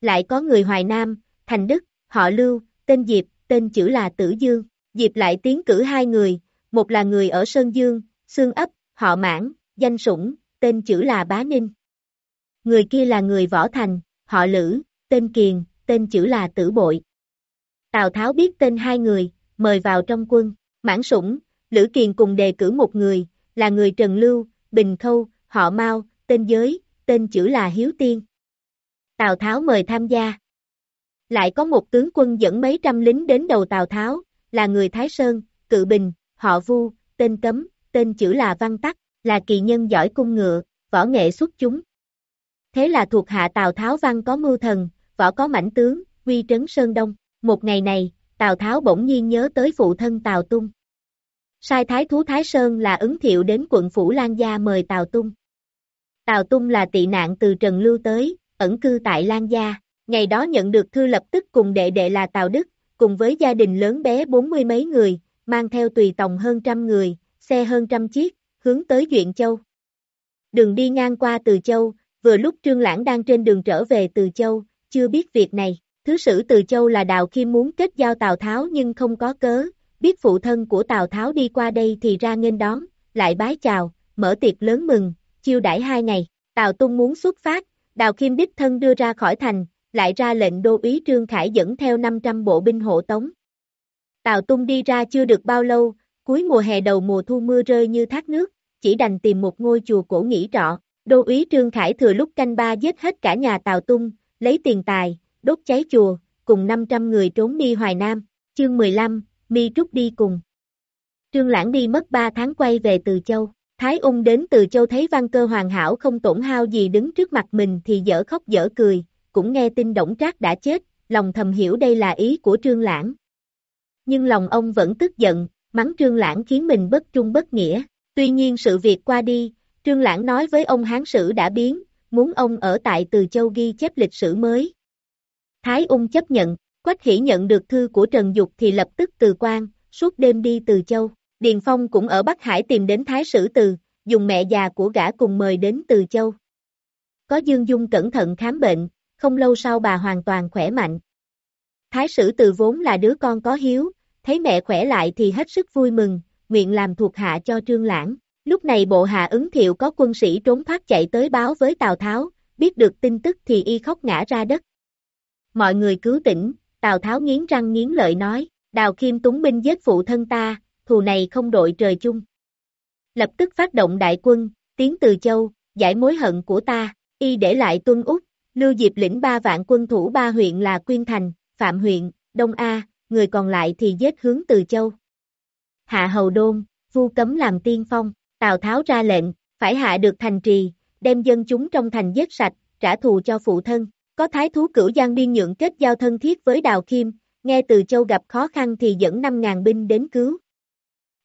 Lại có người Hoài Nam, Thành Đức, họ Lưu, tên Diệp, tên chữ là Tử Dương, Diệp lại tiến cử hai người, một là người ở Sơn Dương, Sương ấp, họ Mãn, danh Sủng, tên chữ là Bá Ninh. Người kia là người Võ Thành, họ Lữ, tên Kiền, tên chữ là Tử Bội. Tào Tháo biết tên hai người, mời vào trong quân, mãn sủng, Lữ Kiền cùng đề cử một người, là người Trần Lưu, Bình Khâu, họ Mao, tên giới, tên chữ là Hiếu Tiên. Tào Tháo mời tham gia. Lại có một tướng quân dẫn mấy trăm lính đến đầu Tào Tháo, là người Thái Sơn, Cự Bình, họ Vu, tên Cấm, tên chữ là Văn Tắc, là kỳ nhân giỏi cung ngựa, võ nghệ xuất chúng. Thế là thuộc hạ Tào Tháo Văn có mưu thần, võ có mãnh tướng, quy trấn Sơn Đông. Một ngày này, Tào Tháo bỗng nhiên nhớ tới phụ thân Tào Tung. Sai Thái Thú Thái Sơn là ứng thiệu đến quận Phủ Lan Gia mời Tào Tung. Tào Tung là tị nạn từ Trần Lưu tới, ẩn cư tại Lan Gia. Ngày đó nhận được thư lập tức cùng đệ đệ là Tào Đức, cùng với gia đình lớn bé bốn mươi mấy người, mang theo tùy tòng hơn trăm người, xe hơn trăm chiếc, hướng tới Duyện Châu. Đường đi ngang qua Từ Châu, vừa lúc Trương Lãng đang trên đường trở về Từ Châu, chưa biết việc này. Thứ sử Từ Châu là Đào Khiêm muốn kết giao Tào Tháo nhưng không có cớ, biết phụ thân của Tào Tháo đi qua đây thì ra nghênh đón, lại bái chào, mở tiệc lớn mừng, chiêu đãi hai ngày. Tào Tung muốn xuất phát, Đào Khiêm đích thân đưa ra khỏi thành, lại ra lệnh đô úy Trương Khải dẫn theo 500 bộ binh hộ tống. Tào Tung đi ra chưa được bao lâu, cuối mùa hè đầu mùa thu mưa rơi như thác nước, chỉ đành tìm một ngôi chùa cổ nghỉ trọ. Đô úy Trương Khải thừa lúc canh ba giết hết cả nhà Tào Tung, lấy tiền tài, đốt cháy chùa, cùng 500 người trốn đi Hoài Nam. Chương 15, Mi Trúc đi cùng. Trương Lãng đi mất 3 tháng quay về Từ Châu. Thái ung đến Từ Châu thấy văn cơ hoàn hảo không tổn hao gì đứng trước mặt mình thì dở khóc dở cười, cũng nghe tin Đổng Trác đã chết, lòng thầm hiểu đây là ý của Trương Lãng. Nhưng lòng ông vẫn tức giận, mắng Trương Lãng khiến mình bất trung bất nghĩa. Tuy nhiên sự việc qua đi, Trương Lãng nói với ông Hán Sử đã biến, muốn ông ở tại Từ Châu ghi chép lịch sử mới. Thái ung chấp nhận, Quách Hỷ nhận được thư của Trần Dục thì lập tức từ quan, suốt đêm đi Từ Châu. Điền Phong cũng ở Bắc Hải tìm đến Thái Sử Từ, dùng mẹ già của gã cùng mời đến Từ Châu. Có Dương Dung cẩn thận khám bệnh, không lâu sau bà hoàn toàn khỏe mạnh. Thái Sử Từ vốn là đứa con có hiếu, thấy mẹ khỏe lại thì hết sức vui mừng, nguyện làm thuộc hạ cho Trương Lãng. Lúc này bộ hạ ứng thiệu có quân sĩ trốn thoát chạy tới báo với Tào Tháo, biết được tin tức thì y khóc ngã ra đất. Mọi người cứu tỉnh, Tào Tháo nghiến răng nghiến lợi nói, Đào Kim túng binh giết phụ thân ta, thù này không đội trời chung. Lập tức phát động đại quân, tiến từ châu, giải mối hận của ta, y để lại tuân út, Lưu Diệp lĩnh ba vạn quân thủ ba huyện là Quyên Thành, Phạm huyện, Đông A, người còn lại thì giết hướng từ châu. Hạ Hầu Đôn, vu cấm làm tiên phong, Tào Tháo ra lệnh, phải hạ được thành trì, đem dân chúng trong thành giết sạch, trả thù cho phụ thân. Có thái thú cửu Giang biên nhượng kết giao thân thiết với Đào kim, nghe từ châu gặp khó khăn thì dẫn 5.000 binh đến cứu.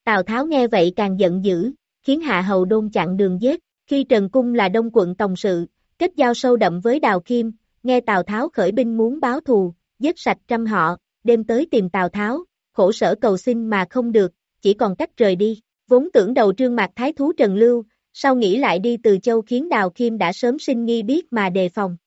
Tào Tháo nghe vậy càng giận dữ, khiến Hạ Hầu Đôn chặn đường giết, khi Trần Cung là đông quận tổng sự, kết giao sâu đậm với Đào kim, nghe Tào Tháo khởi binh muốn báo thù, giết sạch trăm họ, đêm tới tìm Tào Tháo, khổ sở cầu xin mà không được, chỉ còn cách rời đi, vốn tưởng đầu trương mạc thái thú Trần Lưu, sau nghĩ lại đi từ châu khiến Đào kim đã sớm sinh nghi biết mà đề phòng.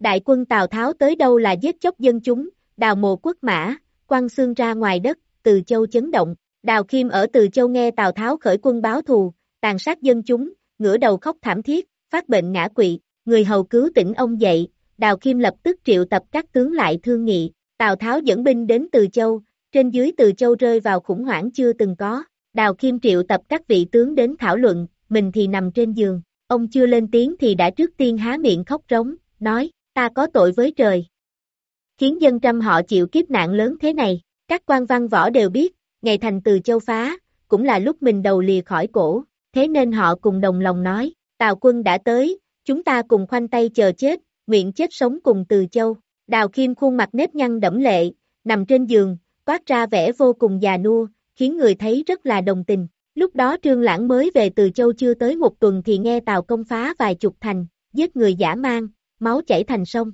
Đại quân Tào Tháo tới đâu là giết chóc dân chúng, đào mồ quốc mã, quăng xương ra ngoài đất, từ châu chấn động, Đào Khiêm ở từ châu nghe Tào Tháo khởi quân báo thù, tàn sát dân chúng, ngửa đầu khóc thảm thiết, phát bệnh ngã quỵ, người hầu cứu tỉnh ông dậy, Đào Khiêm lập tức triệu tập các tướng lại thương nghị, Tào Tháo dẫn binh đến Từ Châu, trên dưới Từ Châu rơi vào khủng hoảng chưa từng có, Đào Khiêm triệu tập các vị tướng đến thảo luận, mình thì nằm trên giường, ông chưa lên tiếng thì đã trước tiên há miệng khóc rống, nói, ta có tội với trời. Khiến dân trăm họ chịu kiếp nạn lớn thế này, các quan văn võ đều biết, ngày thành Từ Châu phá, cũng là lúc mình đầu lìa khỏi cổ, thế nên họ cùng đồng lòng nói, Tào quân đã tới, chúng ta cùng khoanh tay chờ chết, nguyện chết sống cùng từ châu. Đào Kim khuôn mặt nếp nhăn đẫm lệ, nằm trên giường, toát ra vẻ vô cùng già nua, khiến người thấy rất là đồng tình. Lúc đó Trương Lãng mới về từ châu chưa tới một tuần thì nghe Tào công phá vài chục thành, giết người giả mang, máu chảy thành sông.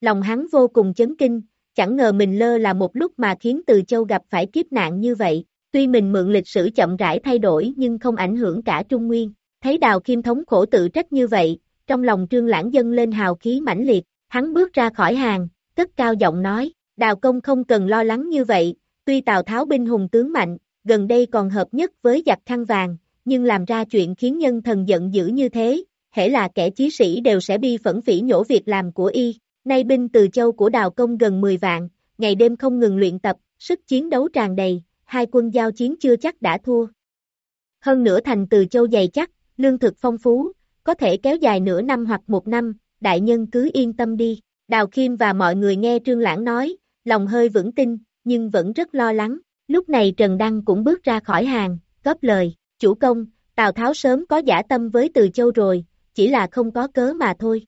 Lòng hắn vô cùng chấn kinh, chẳng ngờ mình lơ là một lúc mà khiến từ châu gặp phải kiếp nạn như vậy. Tuy mình mượn lịch sử chậm rãi thay đổi nhưng không ảnh hưởng cả Trung Nguyên. Thấy Đào Kim thống khổ tự trách như vậy, trong lòng Trương Lãng dâng lên hào khí mãnh liệt, hắn bước ra khỏi hàng, cất cao giọng nói, Đào Công không cần lo lắng như vậy, tuy Tào Tháo binh hùng tướng mạnh, gần đây còn hợp nhất với giặc khăn vàng, nhưng làm ra chuyện khiến nhân thần giận dữ như thế, hễ là kẻ chí sĩ đều sẽ bi phẫn phỉ nhổ việc làm của y. Nay binh từ châu của đào công gần 10 vạn, ngày đêm không ngừng luyện tập, sức chiến đấu tràn đầy, hai quân giao chiến chưa chắc đã thua. Hơn nữa thành từ châu dày chắc, lương thực phong phú, có thể kéo dài nửa năm hoặc một năm, đại nhân cứ yên tâm đi. Đào Kim và mọi người nghe Trương Lãng nói, lòng hơi vững tin, nhưng vẫn rất lo lắng. Lúc này Trần Đăng cũng bước ra khỏi hàng, góp lời, chủ công, Tào Tháo sớm có giả tâm với Từ Châu rồi, chỉ là không có cớ mà thôi.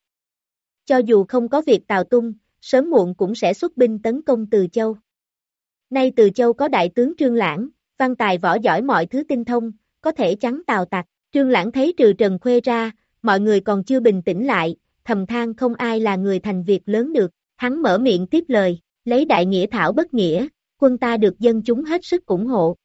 Cho dù không có việc Tào Tung, sớm muộn cũng sẽ xuất binh tấn công Từ Châu. Nay Từ Châu có đại tướng Trương Lãng, văn tài võ giỏi mọi thứ tinh thông, có thể chắn Tào tặc. Trương Lãng thấy trừ Trần Khuê ra, mọi người còn chưa bình tĩnh lại, thầm than không ai là người thành việc lớn được. Hắn mở miệng tiếp lời, lấy đại nghĩa thảo bất nghĩa, quân ta được dân chúng hết sức ủng hộ.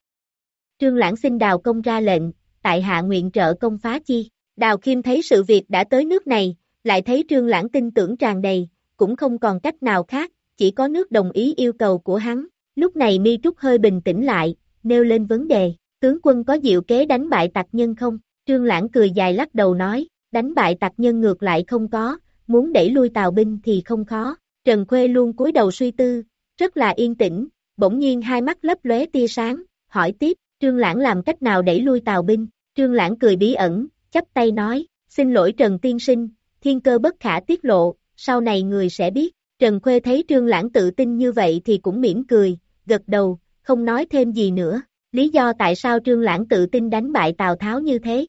Trương Lãng xin đào công ra lệnh, tại hạ nguyện trợ công phá chi. Đào Kim thấy sự việc đã tới nước này, lại thấy Trương Lãng tin tưởng tràn đầy, cũng không còn cách nào khác, chỉ có nước đồng ý yêu cầu của hắn. Lúc này Mi Trúc hơi bình tĩnh lại, nêu lên vấn đề, tướng quân có diệu kế đánh bại Tạc nhân không? Trương Lãng cười dài lắc đầu nói, đánh bại Tạc nhân ngược lại không có, muốn đẩy lui tàu binh thì không khó. Trần Khuê luôn cúi đầu suy tư, rất là yên tĩnh, bỗng nhiên hai mắt lấp lóe tia sáng, hỏi tiếp, Trương Lãng làm cách nào đẩy lui tàu binh? Trương Lãng cười bí ẩn, chắp tay nói, xin lỗi Trần Tiên Sinh, thiên cơ bất khả tiết lộ, sau này người sẽ biết. Trần Khuê thấy Trương Lãng tự tin như vậy thì cũng mỉm cười, gật đầu, không nói thêm gì nữa. Lý do tại sao Trương Lãng tự tin đánh bại Tào Tháo như thế?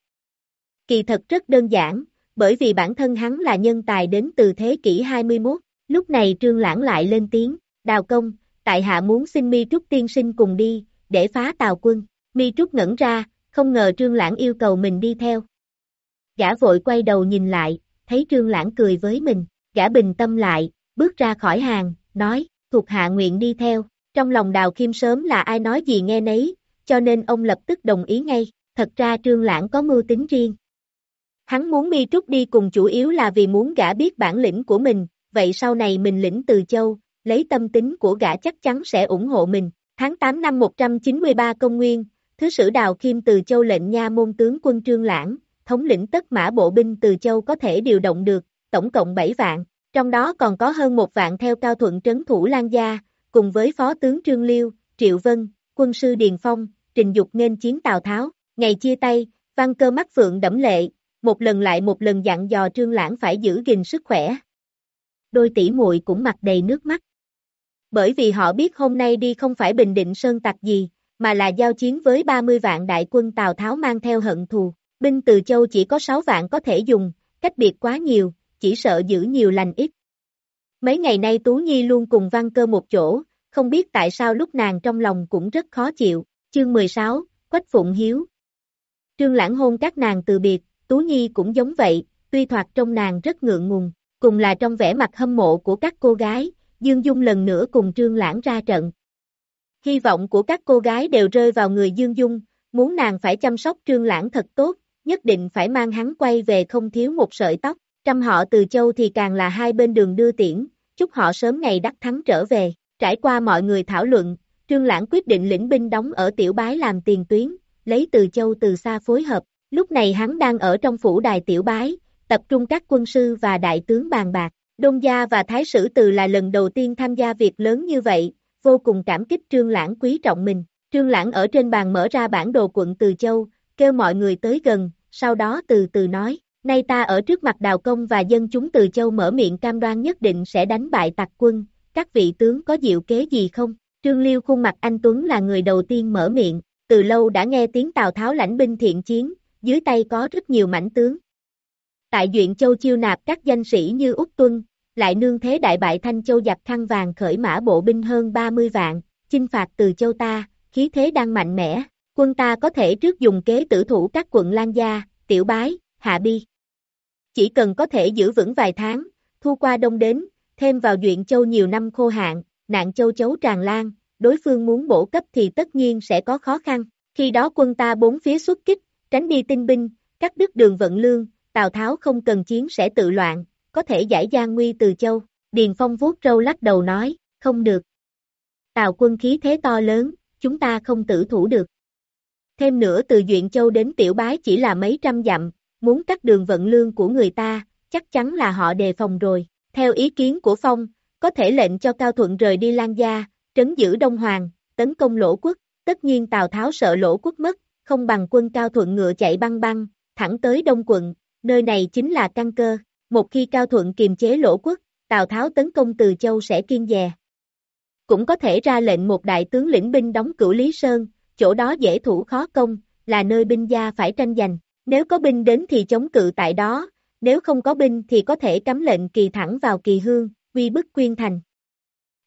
Kỳ thật rất đơn giản, bởi vì bản thân hắn là nhân tài đến từ thế kỷ 21. Lúc này Trương Lãng lại lên tiếng, đào công, tại hạ muốn xin Mi Trúc tiên sinh cùng đi, để phá Tào quân. Mi Trúc ngẩn ra, không ngờ Trương Lãng yêu cầu mình đi theo. Gã vội quay đầu nhìn lại, thấy Trương Lãng cười với mình, gã bình tâm lại, bước ra khỏi hàng, nói, thuộc hạ nguyện đi theo. Trong lòng Đào Kim sớm là ai nói gì nghe nấy, cho nên ông lập tức đồng ý ngay, thật ra Trương Lãng có mưu tính riêng. Hắn muốn Mi Trúc đi cùng chủ yếu là vì muốn gã biết bản lĩnh của mình, vậy sau này mình lĩnh từ châu, lấy tâm tính của gã chắc chắn sẽ ủng hộ mình. Tháng 8 năm 193 công nguyên, Thứ sử Đào Kim từ châu lệnh nha môn tướng quân Trương Lãng, thống lĩnh tất mã bộ binh từ châu có thể điều động được, tổng cộng 7 vạn, trong đó còn có hơn một vạn theo cao thuận trấn thủ Lan Gia, cùng với phó tướng Trương Liêu, Triệu Vân, quân sư Điền Phong, trình dục nên chiến Tào Tháo, ngày chia tay, văn cơ mắt phượng đẫm lệ, một lần lại một lần dặn dò Trương Lãng phải giữ gìn sức khỏe. Đôi tỷ muội cũng mặt đầy nước mắt. Bởi vì họ biết hôm nay đi không phải bình định sơn tặc gì, mà là giao chiến với 30 vạn đại quân Tào Tháo mang theo hận thù. Binh từ châu chỉ có 6 vạn có thể dùng, cách biệt quá nhiều, chỉ sợ giữ nhiều lành ít. Mấy ngày nay Tú Nhi luôn cùng văn cơ một chỗ, không biết tại sao lúc nàng trong lòng cũng rất khó chịu. Chương 16, Quách Phụng Hiếu Trương Lãng hôn các nàng từ biệt, Tú Nhi cũng giống vậy, tuy thoạt trong nàng rất ngượng ngùng, cùng là trong vẻ mặt hâm mộ của các cô gái, Dương Dung lần nữa cùng Trương Lãng ra trận. Hy vọng của các cô gái đều rơi vào người Dương Dung, muốn nàng phải chăm sóc Trương Lãng thật tốt, nhất định phải mang hắn quay về không thiếu một sợi tóc. Trăm họ từ châu thì càng là hai bên đường đưa tiễn, chúc họ sớm ngày đắc thắng trở về. Trải qua mọi người thảo luận, Trương Lãng quyết định lĩnh binh đóng ở tiểu bái làm tiền tuyến, lấy từ châu từ xa phối hợp. Lúc này hắn đang ở trong phủ đài tiểu bái, tập trung các quân sư và đại tướng bàn bạc. Đông Gia và Thái Sử Từ là lần đầu tiên tham gia việc lớn như vậy, vô cùng cảm kích Trương Lãng quý trọng mình. Trương Lãng ở trên bàn mở ra bản đồ quận Từ Châu, kêu mọi người tới gần, sau đó từ từ nói, nay ta ở trước mặt đào công và dân chúng Từ Châu mở miệng cam đoan nhất định sẽ đánh bại tặc quân, các vị tướng có diệu kế gì không? Trương Liêu khuôn mặt anh Tuấn là người đầu tiên mở miệng, từ lâu đã nghe tiếng Tào Tháo lãnh binh thiện chiến, dưới tay có rất nhiều mảnh tướng. Tại Duyện Châu chiêu nạp các danh sĩ như Úc Tuân, lại nương thế đại bại Thanh Châu giặc khăn vàng khởi mã bộ binh hơn 30 vạn, chinh phạt từ châu ta, khí thế đang mạnh mẽ, quân ta có thể trước dùng kế tử thủ các quận Lan Gia, Tiểu Bái, Hạ Bi. Chỉ cần có thể giữ vững vài tháng, thu qua đông đến, thêm vào Duyện Châu nhiều năm khô hạn, nạn châu chấu tràn lan, đối phương muốn bổ cấp thì tất nhiên sẽ có khó khăn. Khi đó quân ta bốn phía xuất kích, tránh đi tinh binh, cắt đứt đường vận lương, Tào Tháo không cần chiến sẽ tự loạn, có thể giải gian nguy từ châu. Điền Phong vuốt râu lắc đầu nói, không được. Tào quân khí thế to lớn, chúng ta không tử thủ được thêm nữa từ Duyện Châu đến Tiểu Bái chỉ là mấy trăm dặm, muốn cắt đường vận lương của người ta, chắc chắn là họ đề phòng rồi. Theo ý kiến của Phong, có thể lệnh cho Cao Thuận rời đi Lan Gia, trấn giữ Đông Hoàng, tấn công lỗ quốc, tất nhiên Tào Tháo sợ lỗ quốc mất, không bằng quân Cao Thuận ngựa chạy băng băng, thẳng tới Đông quận, nơi này chính là căn cơ, một khi Cao Thuận kiềm chế lỗ quốc, Tào Tháo tấn công từ châu sẽ kiên dè. Cũng có thể ra lệnh một đại tướng lĩnh binh đóng cửu Lý Sơn, chỗ đó dễ thủ khó công, là nơi binh gia phải tranh giành, nếu có binh đến thì chống cự tại đó, nếu không có binh thì có thể cấm lệnh kỳ thẳng vào kỳ hương, quy bức quyên thành.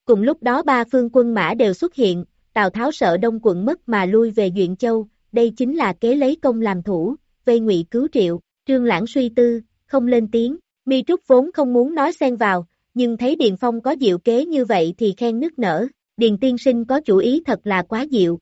Cùng lúc đó ba phương quân mã đều xuất hiện, Tào Tháo sợ đông quận mất mà lui về Duyện Châu, đây chính là kế lấy công làm thủ, vây ngụy cứu triệu, trương lãng suy tư, không lên tiếng, mi trúc vốn không muốn nói xen vào, nhưng thấy Điền Phong có diệu kế như vậy thì khen nức nở, Điền tiên sinh có chủ ý thật là quá diệu.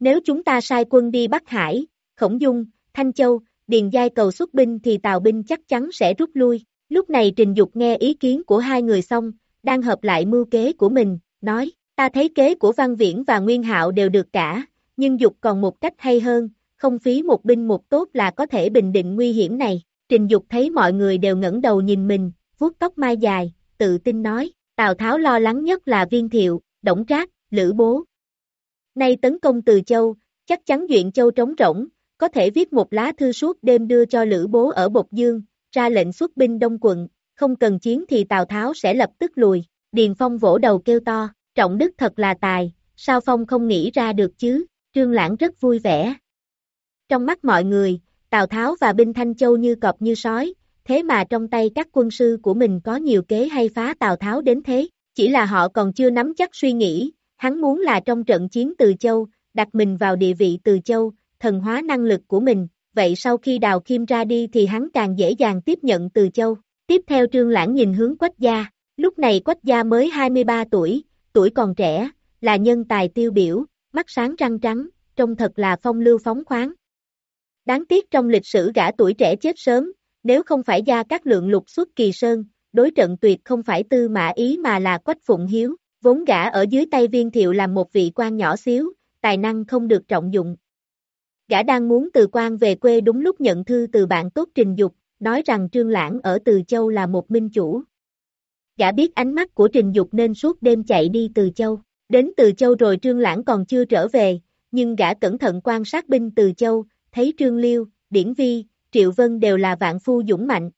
Nếu chúng ta sai quân đi Bắc Hải, Khổng Dung, Thanh Châu, Điền Giai cầu xuất binh thì Tào binh chắc chắn sẽ rút lui. Lúc này Trình Dục nghe ý kiến của hai người xong, đang hợp lại mưu kế của mình, nói, ta thấy kế của Văn Viễn và Nguyên Hạo đều được cả, nhưng Dục còn một cách hay hơn, không phí một binh một tốt là có thể bình định nguy hiểm này. Trình Dục thấy mọi người đều ngẩng đầu nhìn mình, vuốt tóc mai dài, tự tin nói, Tào Tháo lo lắng nhất là Viên Thiệu, Đổng Trác, Lữ Bố. Nay tấn công từ Châu, chắc chắn Duyện Châu trống rỗng, có thể viết một lá thư suốt đêm đưa cho Lữ Bố ở Bột Dương, ra lệnh xuất binh Đông quận, không cần chiến thì Tào Tháo sẽ lập tức lùi. Điền Phong vỗ đầu kêu to, trọng đức thật là tài, sao Phong không nghĩ ra được chứ, Trương Lãng rất vui vẻ. Trong mắt mọi người, Tào Tháo và binh Thanh Châu như cọp như sói, thế mà trong tay các quân sư của mình có nhiều kế hay phá Tào Tháo đến thế, chỉ là họ còn chưa nắm chắc suy nghĩ, hắn muốn là trong trận chiến Từ Châu, đặt mình vào địa vị Từ Châu, thần hóa năng lực của mình, vậy sau khi Đào Kim ra đi thì hắn càng dễ dàng tiếp nhận Từ Châu. Tiếp theo Trương Lãng nhìn hướng Quách Gia, lúc này Quách Gia mới 23 tuổi, tuổi còn trẻ, là nhân tài tiêu biểu, mắt sáng răng trắng, trông thật là phong lưu phóng khoáng. Đáng tiếc trong lịch sử gã tuổi trẻ chết sớm, nếu không phải gia các lượng lục xuất kỳ sơn, đối trận tuyệt không phải tư mã ý mà là quách phụng hiếu, vốn gã ở dưới tay viên thiệu làm một vị quan nhỏ xíu, tài năng không được trọng dụng. Gã đang muốn từ quan về quê đúng lúc nhận thư từ bạn tốt trình dục, nói rằng Trương Lãng ở Từ Châu là một minh chủ. Gã biết ánh mắt của trình dục nên suốt đêm chạy đi Từ Châu. Đến Từ Châu rồi Trương Lãng còn chưa trở về, nhưng gã cẩn thận quan sát binh Từ Châu, thấy Trương Liêu, Điển Vi, Triệu Vân đều là vạn phu dũng mạnh.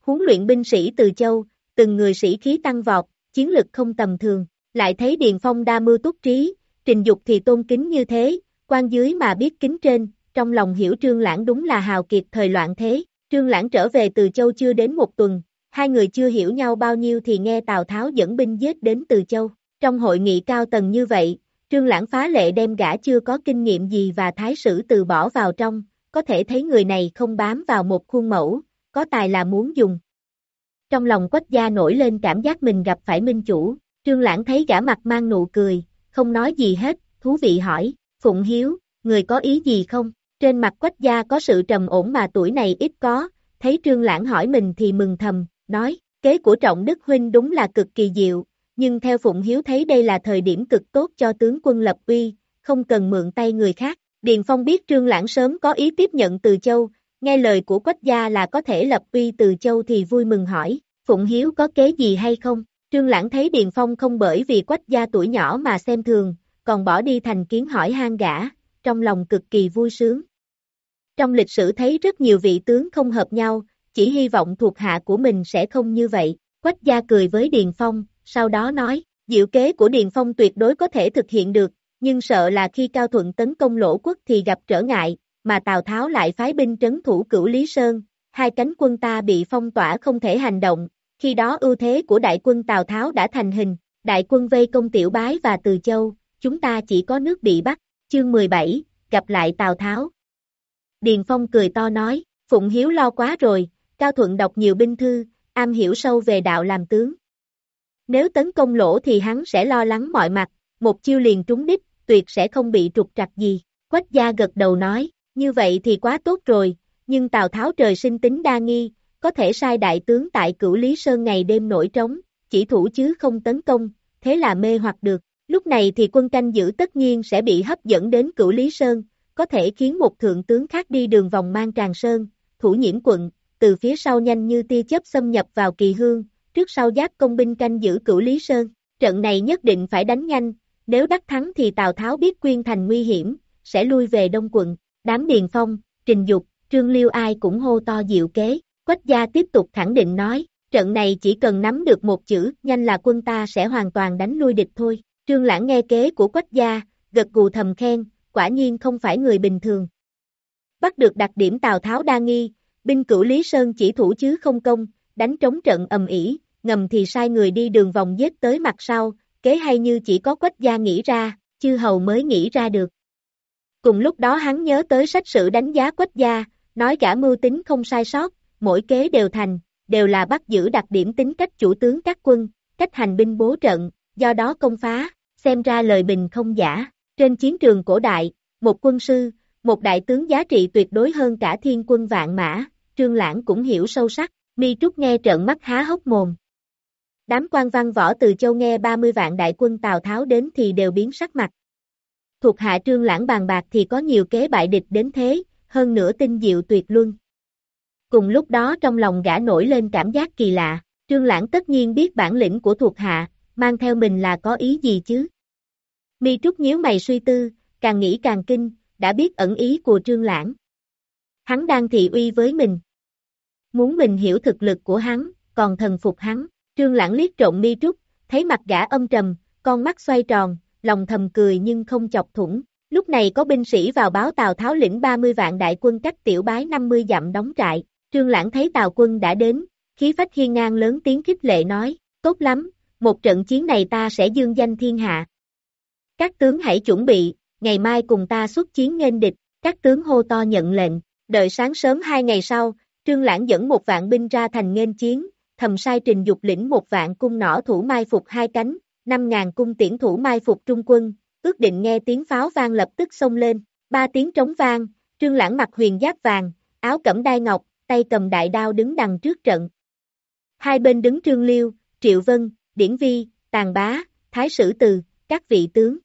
Huấn luyện binh sĩ từ châu, từng người sĩ khí tăng vọt, chiến lực không tầm thường, lại thấy Điền Phong đa mưu túc trí, trình dục thì tôn kính như thế, quan dưới mà biết kính trên, trong lòng hiểu Trương Lãng đúng là hào kiệt thời loạn thế. Trương Lãng trở về từ châu chưa đến một tuần, hai người chưa hiểu nhau bao nhiêu thì nghe Tào Tháo dẫn binh giết đến từ châu. Trong hội nghị cao tầng như vậy, Trương Lãng phá lệ đem gã chưa có kinh nghiệm gì và thái sử từ bỏ vào trong, có thể thấy người này không bám vào một khuôn mẫu, có tài là muốn dùng. Trong lòng quách gia nổi lên cảm giác mình gặp phải minh chủ, trương lãng thấy gã mặt mang nụ cười, không nói gì hết, thú vị hỏi, Phụng Hiếu, người có ý gì không? Trên mặt quách gia có sự trầm ổn mà tuổi này ít có, thấy trương lãng hỏi mình thì mừng thầm, nói, kế của trọng đức huynh đúng là cực kỳ diệu, nhưng theo Phụng Hiếu thấy đây là thời điểm cực tốt cho tướng quân lập uy, không cần mượn tay người khác, Điền Phong biết Trương Lãng sớm có ý tiếp nhận từ châu, nghe lời của Quách gia là có thể lập uy từ châu thì vui mừng hỏi, Phụng Hiếu có kế gì hay không? Trương Lãng thấy Điền Phong không bởi vì Quách gia tuổi nhỏ mà xem thường, còn bỏ đi thành kiến hỏi hang gã, trong lòng cực kỳ vui sướng. Trong lịch sử thấy rất nhiều vị tướng không hợp nhau, chỉ hy vọng thuộc hạ của mình sẽ không như vậy. Quách gia cười với Điền Phong, sau đó nói, diệu kế của Điền Phong tuyệt đối có thể thực hiện được, nhưng sợ là khi Cao Thuận tấn công lỗ quốc thì gặp trở ngại, mà Tào Tháo lại phái binh trấn thủ cửu Lý Sơn, hai cánh quân ta bị phong tỏa không thể hành động, khi đó ưu thế của đại quân Tào Tháo đã thành hình, đại quân vây công Tiểu Bái và Từ Châu, chúng ta chỉ có nước bị bắt, chương 17, gặp lại Tào Tháo. Điền Phong cười to nói, Phụng Hiếu lo quá rồi, Cao Thuận đọc nhiều binh thư, am hiểu sâu về đạo làm tướng. Nếu tấn công lỗ thì hắn sẽ lo lắng mọi mặt, một chiêu liền trúng đích, tuyệt sẽ không bị trục trặc gì. Quách gia gật đầu nói, như vậy thì quá tốt rồi, nhưng Tào Tháo trời sinh tính đa nghi, có thể sai đại tướng tại cửu Lý Sơn ngày đêm nổi trống, chỉ thủ chứ không tấn công, thế là mê hoặc được. Lúc này thì quân canh giữ tất nhiên sẽ bị hấp dẫn đến cửu Lý Sơn, có thể khiến một thượng tướng khác đi đường vòng mang tràng sơn, thủ nhiễm quận, từ phía sau nhanh như tia chớp xâm nhập vào kỳ hương, trước sau giáp công binh canh giữ cửu Lý Sơn. Trận này nhất định phải đánh nhanh, nếu đắc thắng thì Tào Tháo biết Quyên Thành nguy hiểm, sẽ lui về Đông quận. Đám Điền Phong, Trình Dục, Trương Liêu ai cũng hô to diệu kế. Quách gia tiếp tục khẳng định nói, trận này chỉ cần nắm được một chữ, nhanh là quân ta sẽ hoàn toàn đánh lui địch thôi. Trương Lãng nghe kế của Quách gia, gật gù thầm khen, quả nhiên không phải người bình thường. Bắt được đặc điểm Tào Tháo đa nghi, binh cửu Lý Sơn chỉ thủ chứ không công, đánh trống trận ầm ĩ, ngầm thì sai người đi đường vòng giết tới mặt sau, kế hay như chỉ có quách gia nghĩ ra, chư hầu mới nghĩ ra được. Cùng lúc đó hắn nhớ tới sách sử đánh giá quách gia, nói cả mưu tính không sai sót, mỗi kế đều thành, đều là bắt giữ đặc điểm tính cách chủ tướng các quân, cách hành binh bố trận, do đó công phá, xem ra lời bình không giả. Trên chiến trường cổ đại, một quân sư, một đại tướng giá trị tuyệt đối hơn cả thiên quân vạn mã, trương lãng cũng hiểu sâu sắc, mi trúc nghe trợn mắt há hốc mồm. Đám quan văn võ từ châu nghe 30 vạn đại quân Tào Tháo đến thì đều biến sắc mặt. Thuộc hạ trương lãng bàn bạc thì có nhiều kế bại địch đến thế, hơn nữa tinh diệu tuyệt luân. Cùng lúc đó trong lòng gã nổi lên cảm giác kỳ lạ, trương lãng tất nhiên biết bản lĩnh của thuộc hạ, mang theo mình là có ý gì chứ. Mi Trúc nhíu mày suy tư, càng nghĩ càng kinh, đã biết ẩn ý của Trương Lãng. Hắn đang thị uy với mình. Muốn mình hiểu thực lực của hắn, còn thần phục hắn. Trương Lãng liếc trộn Mi Trúc, thấy mặt gã âm trầm, con mắt xoay tròn, lòng thầm cười nhưng không chọc thủng. Lúc này có binh sĩ vào báo Tào Tháo lĩnh 30 vạn đại quân cách tiểu bái 50 dặm đóng trại. Trương Lãng thấy Tào quân đã đến, khí phách hiên ngang lớn tiếng khích lệ nói, tốt lắm, một trận chiến này ta sẽ dương danh thiên hạ. Các tướng hãy chuẩn bị, ngày mai cùng ta xuất chiến nghênh địch, các tướng hô to nhận lệnh, đợi sáng sớm hai ngày sau, Trương Lãng dẫn một vạn binh ra thành nghênh chiến, thầm sai trình dục lĩnh một vạn cung nỏ thủ mai phục hai cánh, năm ngàn cung tiễn thủ mai phục trung quân, ước định nghe tiếng pháo vang lập tức xông lên, ba tiếng trống vang, Trương Lãng mặc huyền giáp vàng, áo cẩm đai ngọc, tay cầm đại đao đứng đằng trước trận. Hai bên đứng Trương Liêu, Triệu Vân, Điển Vi, Tàn Bá, Thái Sử Từ, các vị tướng.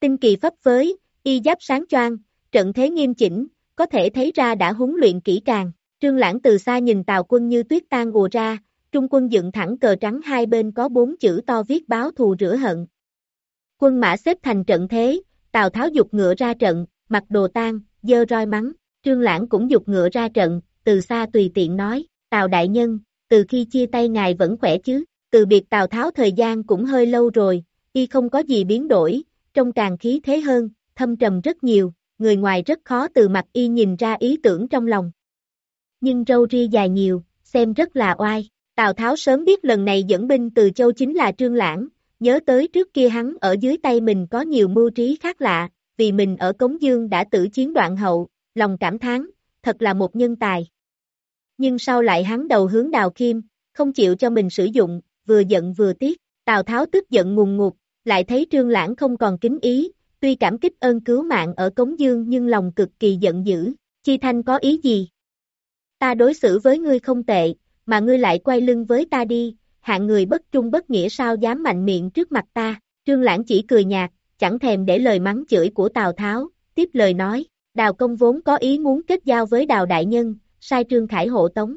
Tinh kỳ pháp với, y giáp sáng choang, trận thế nghiêm chỉnh, có thể thấy ra đã huấn luyện kỹ càng. Trương Lãng từ xa nhìn Tào quân như tuyết tan ùa ra, trung quân dựng thẳng cờ trắng hai bên có bốn chữ to viết báo thù rửa hận. Quân mã xếp thành trận thế, Tào Tháo dục ngựa ra trận, mặc đồ tan, dơ roi mắng, Trương Lãng cũng dục ngựa ra trận, từ xa tùy tiện nói, Tào Đại Nhân, từ khi chia tay ngài vẫn khỏe chứ, từ biệt Tào Tháo thời gian cũng hơi lâu rồi, y không có gì biến đổi, trong càng khí thế hơn, thâm trầm rất nhiều, người ngoài rất khó từ mặt y nhìn ra ý tưởng trong lòng. Nhưng râu ria dài nhiều, xem rất là oai. Tào Tháo sớm biết lần này dẫn binh từ châu chính là Trương Lãng, nhớ tới trước kia hắn ở dưới tay mình có nhiều mưu trí khác lạ, vì mình ở Cống Dương đã tử chiến đoạn hậu, lòng cảm thán, thật là một nhân tài. Nhưng sau lại hắn đầu hướng đào Kim, không chịu cho mình sử dụng, vừa giận vừa tiếc, Tào Tháo tức giận ngùng ngục, lại thấy Trương Lãng không còn kính ý, tuy cảm kích ơn cứu mạng ở Cống Dương nhưng lòng cực kỳ giận dữ, Chi Thanh có ý gì? Ta đối xử với ngươi không tệ, mà ngươi lại quay lưng với ta đi, hạng người bất trung bất nghĩa sao dám mạnh miệng trước mặt ta, Trương Lãng chỉ cười nhạt, chẳng thèm để lời mắng chửi của Tào Tháo, tiếp lời nói, Đào Công vốn có ý muốn kết giao với Đào Đại Nhân, sai Trương Khải hộ tống.